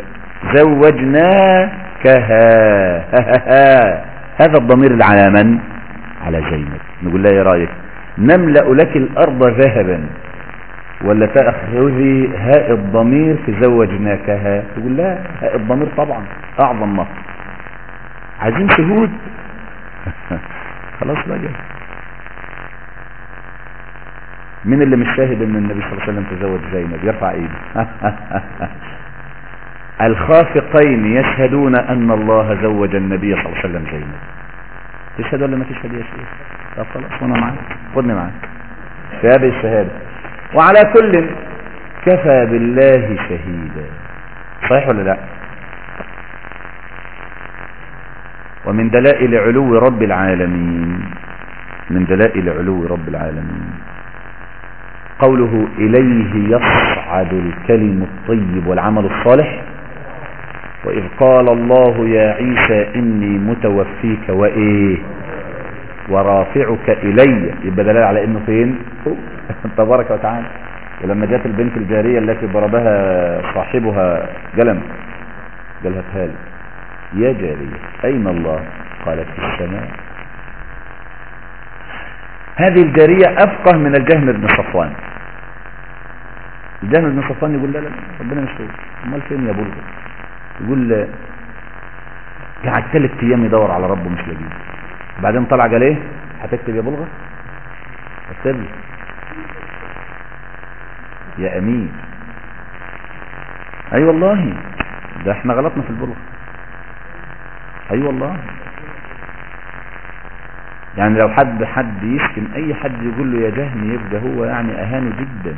زوجناكها. هذا الضمير على من على زينب نقول لها إيه رأيك؟ نملأ لك الأرض ذهبا. ولا تأخذي هاء الضمير في زوجناكها تقول لا هاء الضمير طبعا أعظم مصر عايزين شهود؟ خلاص بقى. مين اللي مش شاهد إن النبي صلى الله عليه وسلم تزوج زينب؟ يرفع إيده. الخافقين يشهدون أن الله زوج النبي صلى الله عليه وسلم زينب تشهد ولا ما تشهد يا شيخ؟ طب خلاص وأنا معاك. خدني معاك. هذه الشهادة. وعلى كل كفى بالله شهيدا. صحيح ولا لا؟ ومن دلائل علو رب العالمين. من دلائل علو رب العالمين. قوله إليه يصعد الكلم الطيب والعمل الصالح. وإذ قال الله يا عيسى إني متوفيك وإيه؟ ورافعك إلي. يبقى دلال على إنه فين؟ تبارك وتعالى. ولما جاءت البنت الجارية التي ضربها صاحبها قلم قالها تهالي يا جارية أين الله؟ قالت في السماء. هذه الجارية أفقه من الجهم بن صفوان. الجهم بن صفوان يقول لا لا ربنا مش فيه. أمال فين يا بلغة يقول قعد ثلاث أيام يدور على ربه مش لاقيه بعدين طلع قال إيه؟ هتكتب يا بلغة؟ اكتب يا أمين. أي أيوة والله. ده إحنا غلطنا في البلغة. أي أيوة والله. يعني لو حد حد يشتم أي حد يقول له يا جهمي يبقى هو يعني اهانه جدا.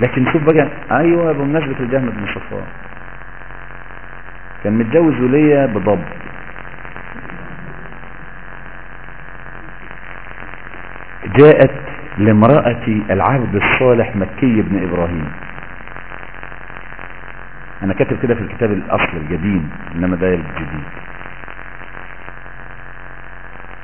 لكن شوف بقى أيوه بمناسبة الجهم بن صفوان. كان متجوز ولية بضب. جاءت لامرأة العبد الصالح مكي بن إبراهيم. أنا كاتب كده في الكتاب الأصل القديم إنما ده الجديد.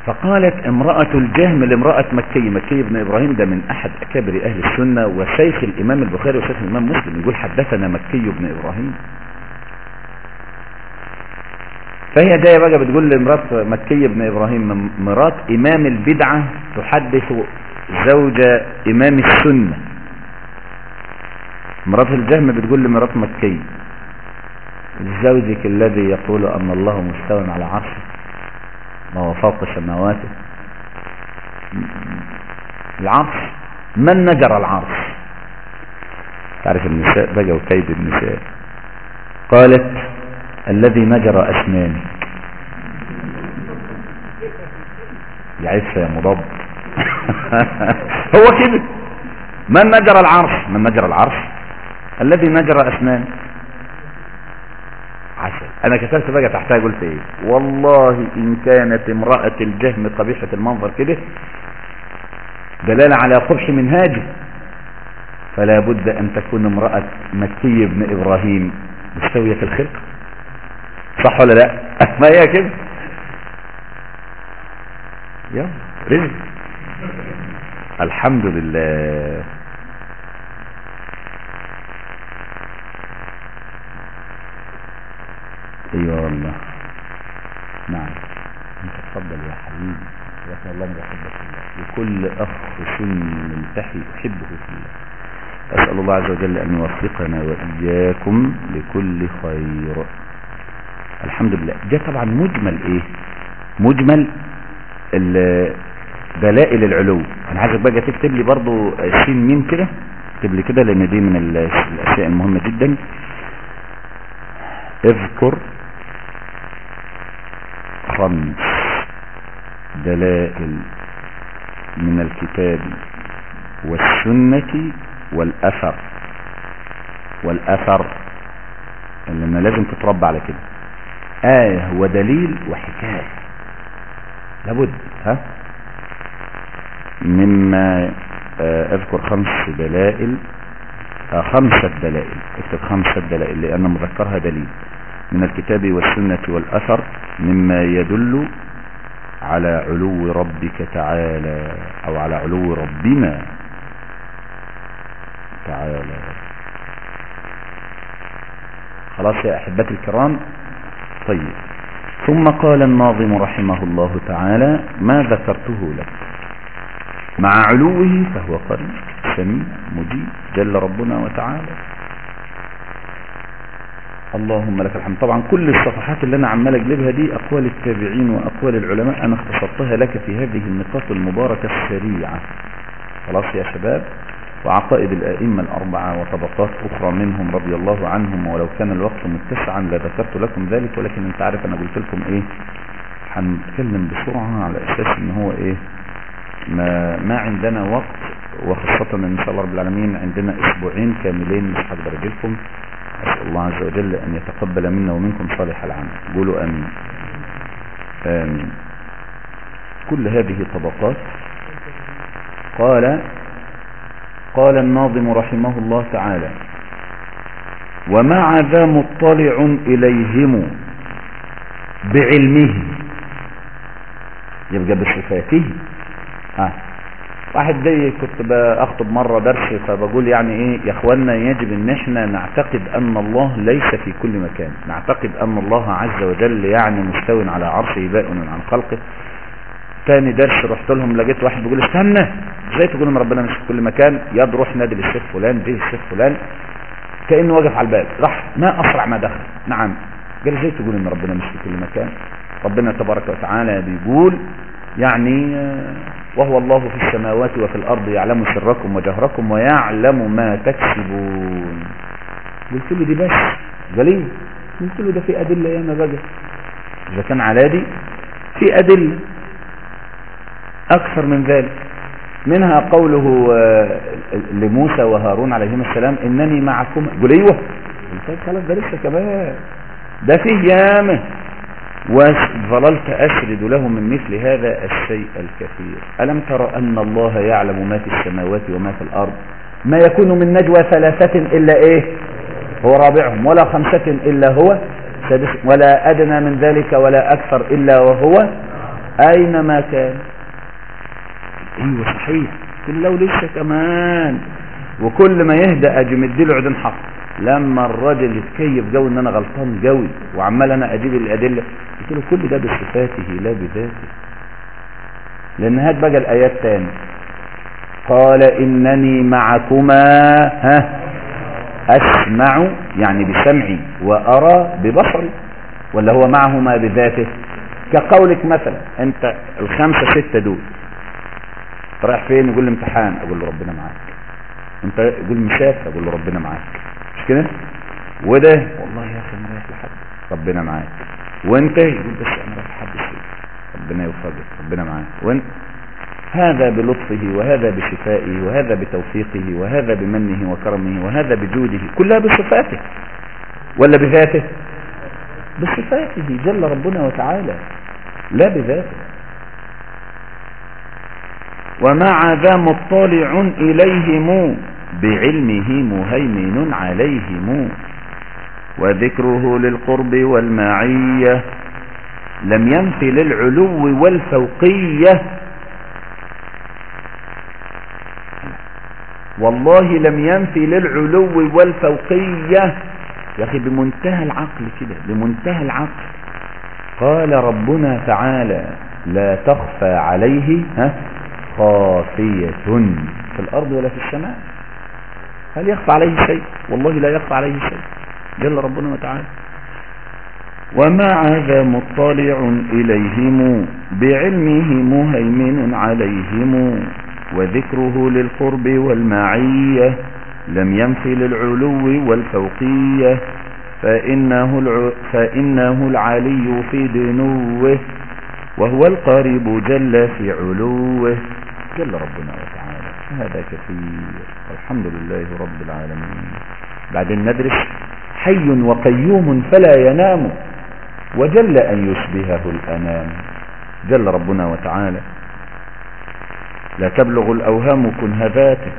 فقالت امرأة الجهم لامرأة مكي مكي بن إبراهيم ده من أحد أكابر أهل السنة وشيخ الإمام البخاري وشيخ الإمام مسلم. يقول حدثنا مكي بن إبراهيم. فهي جاية بقى بتقول لامرأة مكي بن إبراهيم مرات إمام البدعة تحدث زوج إمام السنة. مرات الجهم بتقول لمرات مكي زوجك الذي يقول أن الله مستوى على عرشه. وهو فوق سماواته العرش من نجر العرش؟ تعرف النساء بقى وكيد النساء قالت الذي نجر أسناني عفة يا مضب. هو كده. من نجر العرش؟ من نجر العرش. الذي نجر أسناني أنا كتبت بقى تحتها قلت إيه؟ والله إن كانت امرأة الجهم قبيحة المنظر كده دلالة على قبح منهاجه فلا بد أن تكون امرأة مكي بن إبراهيم مستوية الخلق. صح ولا لا؟ ما هي كده؟ يا رزق. الحمد لله أيوه والله نعم انت تفضل يا حبيبي يا الله بحبك الله لكل اخ سني أحبه في الله. أسأل الله عز وجل أن يوفقنا وإياكم لكل خير. الحمد لله. ده طبعا مجمل إيه؟ مجمل دلائل العلو. أنا عايزك بقى تكتب لي برضو سين ميم كده. اكتب لي كده لأن دي من الأشياء المهمة جدا. اذكر خمس دلائل من الكتاب والسنة والأثر. والأثر لأن لازم تتربى على كده. آية ودليل وحكاية. لابد ها؟ مما أذكر خمس دلائل. آه خمسة دلائل اكتب خمسة دلائل لأن مذكرها دليل. من الكتاب والسنة والأثر مما يدل على علو ربك تعالى أو على علو ربنا. تعالى. خلاص يا أحبتي الكرام. طيب. ثم قال الناظم رحمه الله تعالى ما ذكرته لك. مع علوه فهو قريب سميع مجيب. جل ربنا وتعالى. اللهم لك الحمد. طبعا كل الصفحات اللي أنا عمال اجلبها دي أقوال التابعين وأقوال العلماء أنا اختصرتها لك في هذه النقاط المباركة السريعة. خلاص يا شباب. وعقائد الائمة الأربعة وطبقات أخرى منهم رضي الله عنهم ولو كان الوقت متسعا لذكرت لكم ذلك ولكن أنت عارف أنا قلت لكم إيه؟ هنتكلم بسرعة على أساس إن هو إيه؟ ما, ما عندنا وقت وخاصة إن شاء الله رب العالمين عندنا أسبوعين كاملين مش هقدر اجيلكم أسأل الله عز وجل أن يتقبل منا ومنكم صالح العمل. قولوا آمين. آمين. كل هذه طبقات قال قال الناظم رحمه الله تعالى ومع ذا مطلع إليهم بعلمه. يبقى بصفاته. ها. واحد زي كنت اخطب مرة درس فبقول يعني إيه يا اخوانا يجب إن إحنا نعتقد أن الله ليس في كل مكان. نعتقد أن الله عز وجل يعني مستو على عرشه بائن عن خلقه. تاني درس رحت لهم لقيت واحد بيقول استنى إزاي تقول إن ربنا مش في كل مكان يد روح نادي للشيخ فلان دي الشيخ فلان كأنه واقف على الباب راح ما أسرع ما دخل. نعم. قال إزاي تقول إن ربنا مش في كل مكان. ربنا تبارك وتعالى بيقول يعني وهو الله في السماوات وفي الأرض يعلم سركم وجهركم ويعلم ما تكسبون. قلت له دي بس. قال قلت له ده في أدلة ياما بقى إذا كان على دي في أدلة. أكثر من ذلك. منها قوله لموسى وهارون عليهما السلام إنني معكم. قل قلت خلاص ده لسه كمان. ده فيه ياما وظللت أسرد لهم من مثل هذا الشيء الكثير. ألم تر أن الله يعلم ما في السماوات وما في الأرض؟ ما يكون من نجوى ثلاثة إلا إيه؟ هو رابعهم. ولا خمسة إلا هو ولا أدنى من ذلك ولا أكثر إلا وهو. أينما كان. أيوة صحيح. كل لو لسه كمان. وكل ما يهدأ أجي مديله عدن حق. لما الراجل يتكيف جو إن أنا غلطان جوي وعمال أنا أجيب الأدلة قلت له كل ده بصفاته لا بذاته. لأن هات بقى الآيات تاني. قال إنني معكما ها أسمع يعني بسمعي وأرى ببصري ولا هو معهما بذاته؟ كقولك مثلا أنت الخمسة ستة دول رايح فين؟ يقول لي امتحان. أقول له ربنا معاك. أنت؟ يقول مسافر أقول له ربنا معاك. مش كده؟ وده؟ والله يا أخي أنا رايح لحد. ربنا معاك. وأنت؟ يقول بس أنا رايح لحد ربنا يوفقك. ربنا معاك. وأنت؟ هذا بلطفه وهذا بشفائه وهذا بتوفيقه وهذا بمنه وكرمه وهذا بجوده. كلها بصفاته. ولا بذاته؟ بصفاته. جل ربنا وتعالى. لا بذاته. ومع ذا مطلع إليهم بعلمه مهيمن عليهم. وذكره للقرب والمعية لم ينف للعلو والفوقية. والله لم ينفي للعلو والفوقية. يا أخي بمنتهى العقل كده بمنتهى العقل. قال ربنا تعالى لا تخفى عليه ها خافية في الأرض ولا في السماء؟ هل يخفى عليه شيء؟ والله لا يخفى عليه شيء. جل ربنا وتعالى. ومع ذا مطلع إليهم؟ بعلمه مهيمن عليهم. وذكره للقرب والمعية. لم ينفي للعلو والفوقية. فإنه, الع... فإنه العلي في دنوه. وهو القريب جل في علوه. جل ربنا وتعالى. هذا كثير. الحمد لله رب العالمين. بعدين ندرس حي وقيوم فلا ينام وجل أن يشبهه الأنام. جل ربنا وتعالى. لا تبلغ الأوهام كنهباته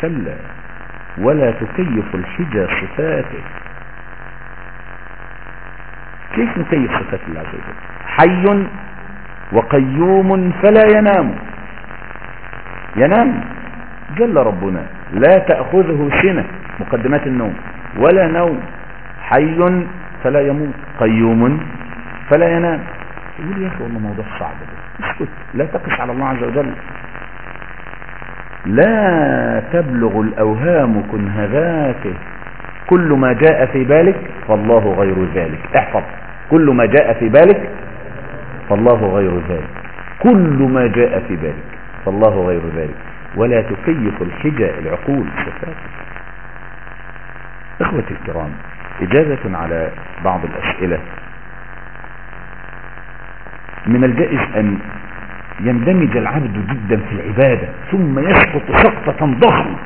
كلا. ولا تكيف الحجى صفاته كيف نكيف صفات الله عز وجل حي وقيوم فلا ينام. ينام. جل ربنا لا تأخذه سنة مقدمات النوم ولا نوم. حي فلا يموت قيوم فلا ينام. يقول يا أخي والله موضوع صعب ده. اسكت لا تقس على الله عز وجل. لا تبلغ الأوهام كنهذاته كل ما جاء في بالك فالله غير ذلك. احفظ. كل ما جاء في بالك فالله غير ذلك. كل ما جاء في بالك. فالله غير ذلك. ولا تكيف الحجة العقول. صفات إخوتي الكرام إجازة على بعض الأسئلة. من الجائز أن يندمج العبد جدا في العبادة ثم يسقط سقطة ضخمة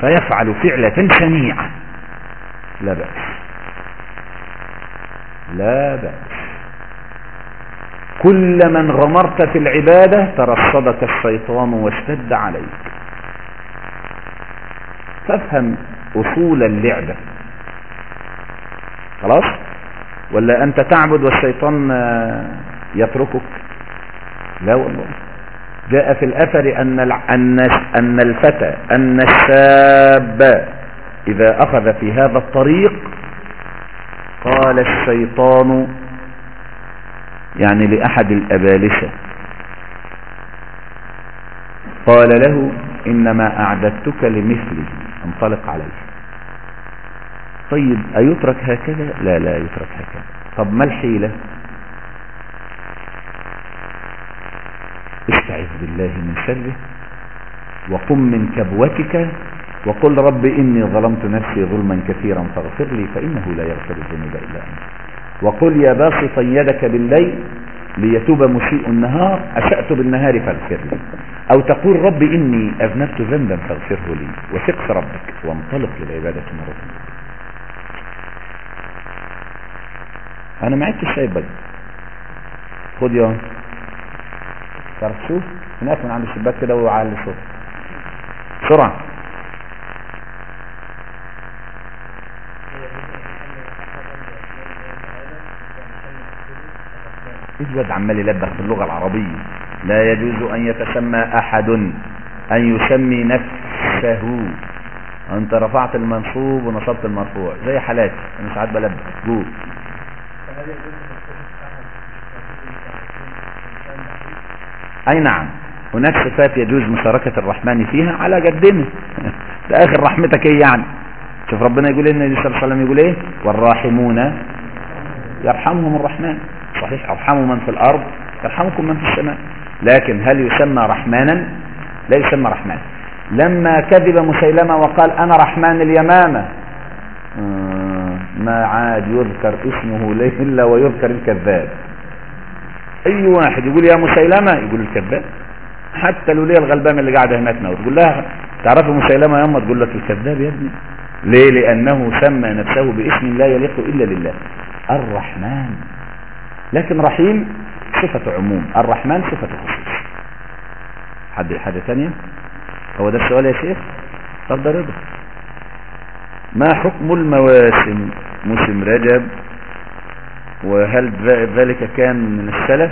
فيفعل فعلة شنيعة. لا بأس. لا بأس. كل من غمرت في العبادة ترصدك الشيطان واشتد عليك. فافهم أصول اللعبة. خلاص؟ ولا أنت تعبد والشيطان يتركك؟ لا والله. جاء في الأثر أن أن الفتى أن الشاب إذا أخذ في هذا الطريق قال الشيطان يعني لأحد الأبالسة قال له إنما أعددتك لمثلي انطلق عليه. طيب أيترك هكذا؟ لا لا يترك هكذا. طب ما الحيلة؟ استعذ بالله من شره وقم من كبوتك وقل رب إني ظلمت نفسي ظلما كثيرا فاغفر لي فإنه لا يغفر الذنوب إلا أنت. وقل يا باسطا يدك بالليل ليتوب مسيء النهار أسأت بالنهار فاغفر لي. أو تقول رب إني أذنبت ذنبا فاغفره لي. وثق في ربك وانطلق للعبادة مرة أنا ما عدتش سايب بقى خد يا تعرف تشوف هناك من عند الشباك كده وعلى الصوت. بسرعة. اجود عمال يلبخ في اللغة العربية. لا يجوز أن يتسمى أحد أن يسمي نفسه. أنت رفعت المنصوب ونصبت المرفوع. زي حالاتي. أنا ساعات بلبخ قول. أي نعم. هناك صفات يجوز مشاركة الرحمن فيها على قدمه ده آخر رحمتك إيه يعني؟ شوف ربنا يقول ان النبي صلى الله عليه وسلم يقول إيه؟ والراحمون يرحمهم الرحمن. صحيح أرحموا من في الأرض يرحمكم من في السماء. لكن هل يسمى رحمانا؟ لا يسمى رحمن لما كذب مسيلمة وقال أنا رحمن اليمامة. آه، ما عاد يذكر اسمه إلا ويذكر الكذاب. أي واحد يقول يا مسيلمة؟ يقول الكذاب. حتى الولية الغلبان اللي قاعدة هناك نور. تقول لها تعرفي مسيلمة يا اما تقول لك الكذاب يا ابني؟ ليه؟ لأنه سمى نفسه باسم لا يليق إلا لله الرحمن. لكن رحيم صفة عموم الرحمن صفة خصوص حد حاجة ثانية هو ده السؤال يا شيخ؟ طب ده رضا. ما حكم المواسم؟ موسم رجب. وهل ذلك كان من السلف؟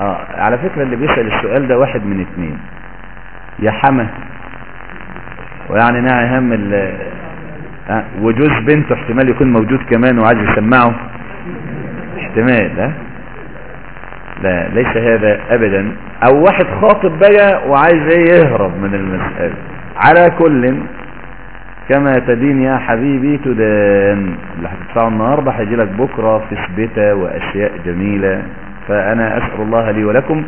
آه على فكرة اللي بيسأل السؤال ده واحد من اتنين. يا حما ويعني ناعي هم آه وجوز بنته احتمال يكون موجود كمان وعايز يسمعه. احتمال ها؟ لا ليس هذا ابدا. أو واحد خاطب بقى وعايز إيه؟ يهرب من المسألة. على كل كما تدين يا حبيبي تدان. اللي هتدفعه النهاردة هيجي لك بكرة في سبتة وأشياء جميلة. فأنا أسأل الله لي ولكم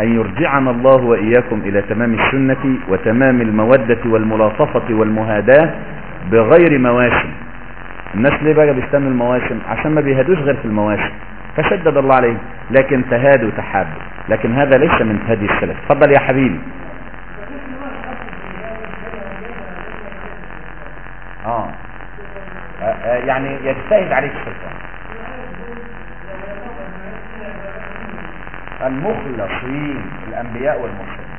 أن يرجعنا الله وإياكم إلى تمام السنة وتمام المودة والملاطفة والمهاداة بغير مواسم. الناس ليه بقى بيستنوا المواسم عشان ما بيهدوش غير في المواسم فشدد الله عليه لكن تهادوا وتحابوا. لكن هذا ليس من هدي السلف. تفضل يا حبيبي. آه. آه يعني يجتهد عليك السلطان المخلصين الأنبياء والمرسلين.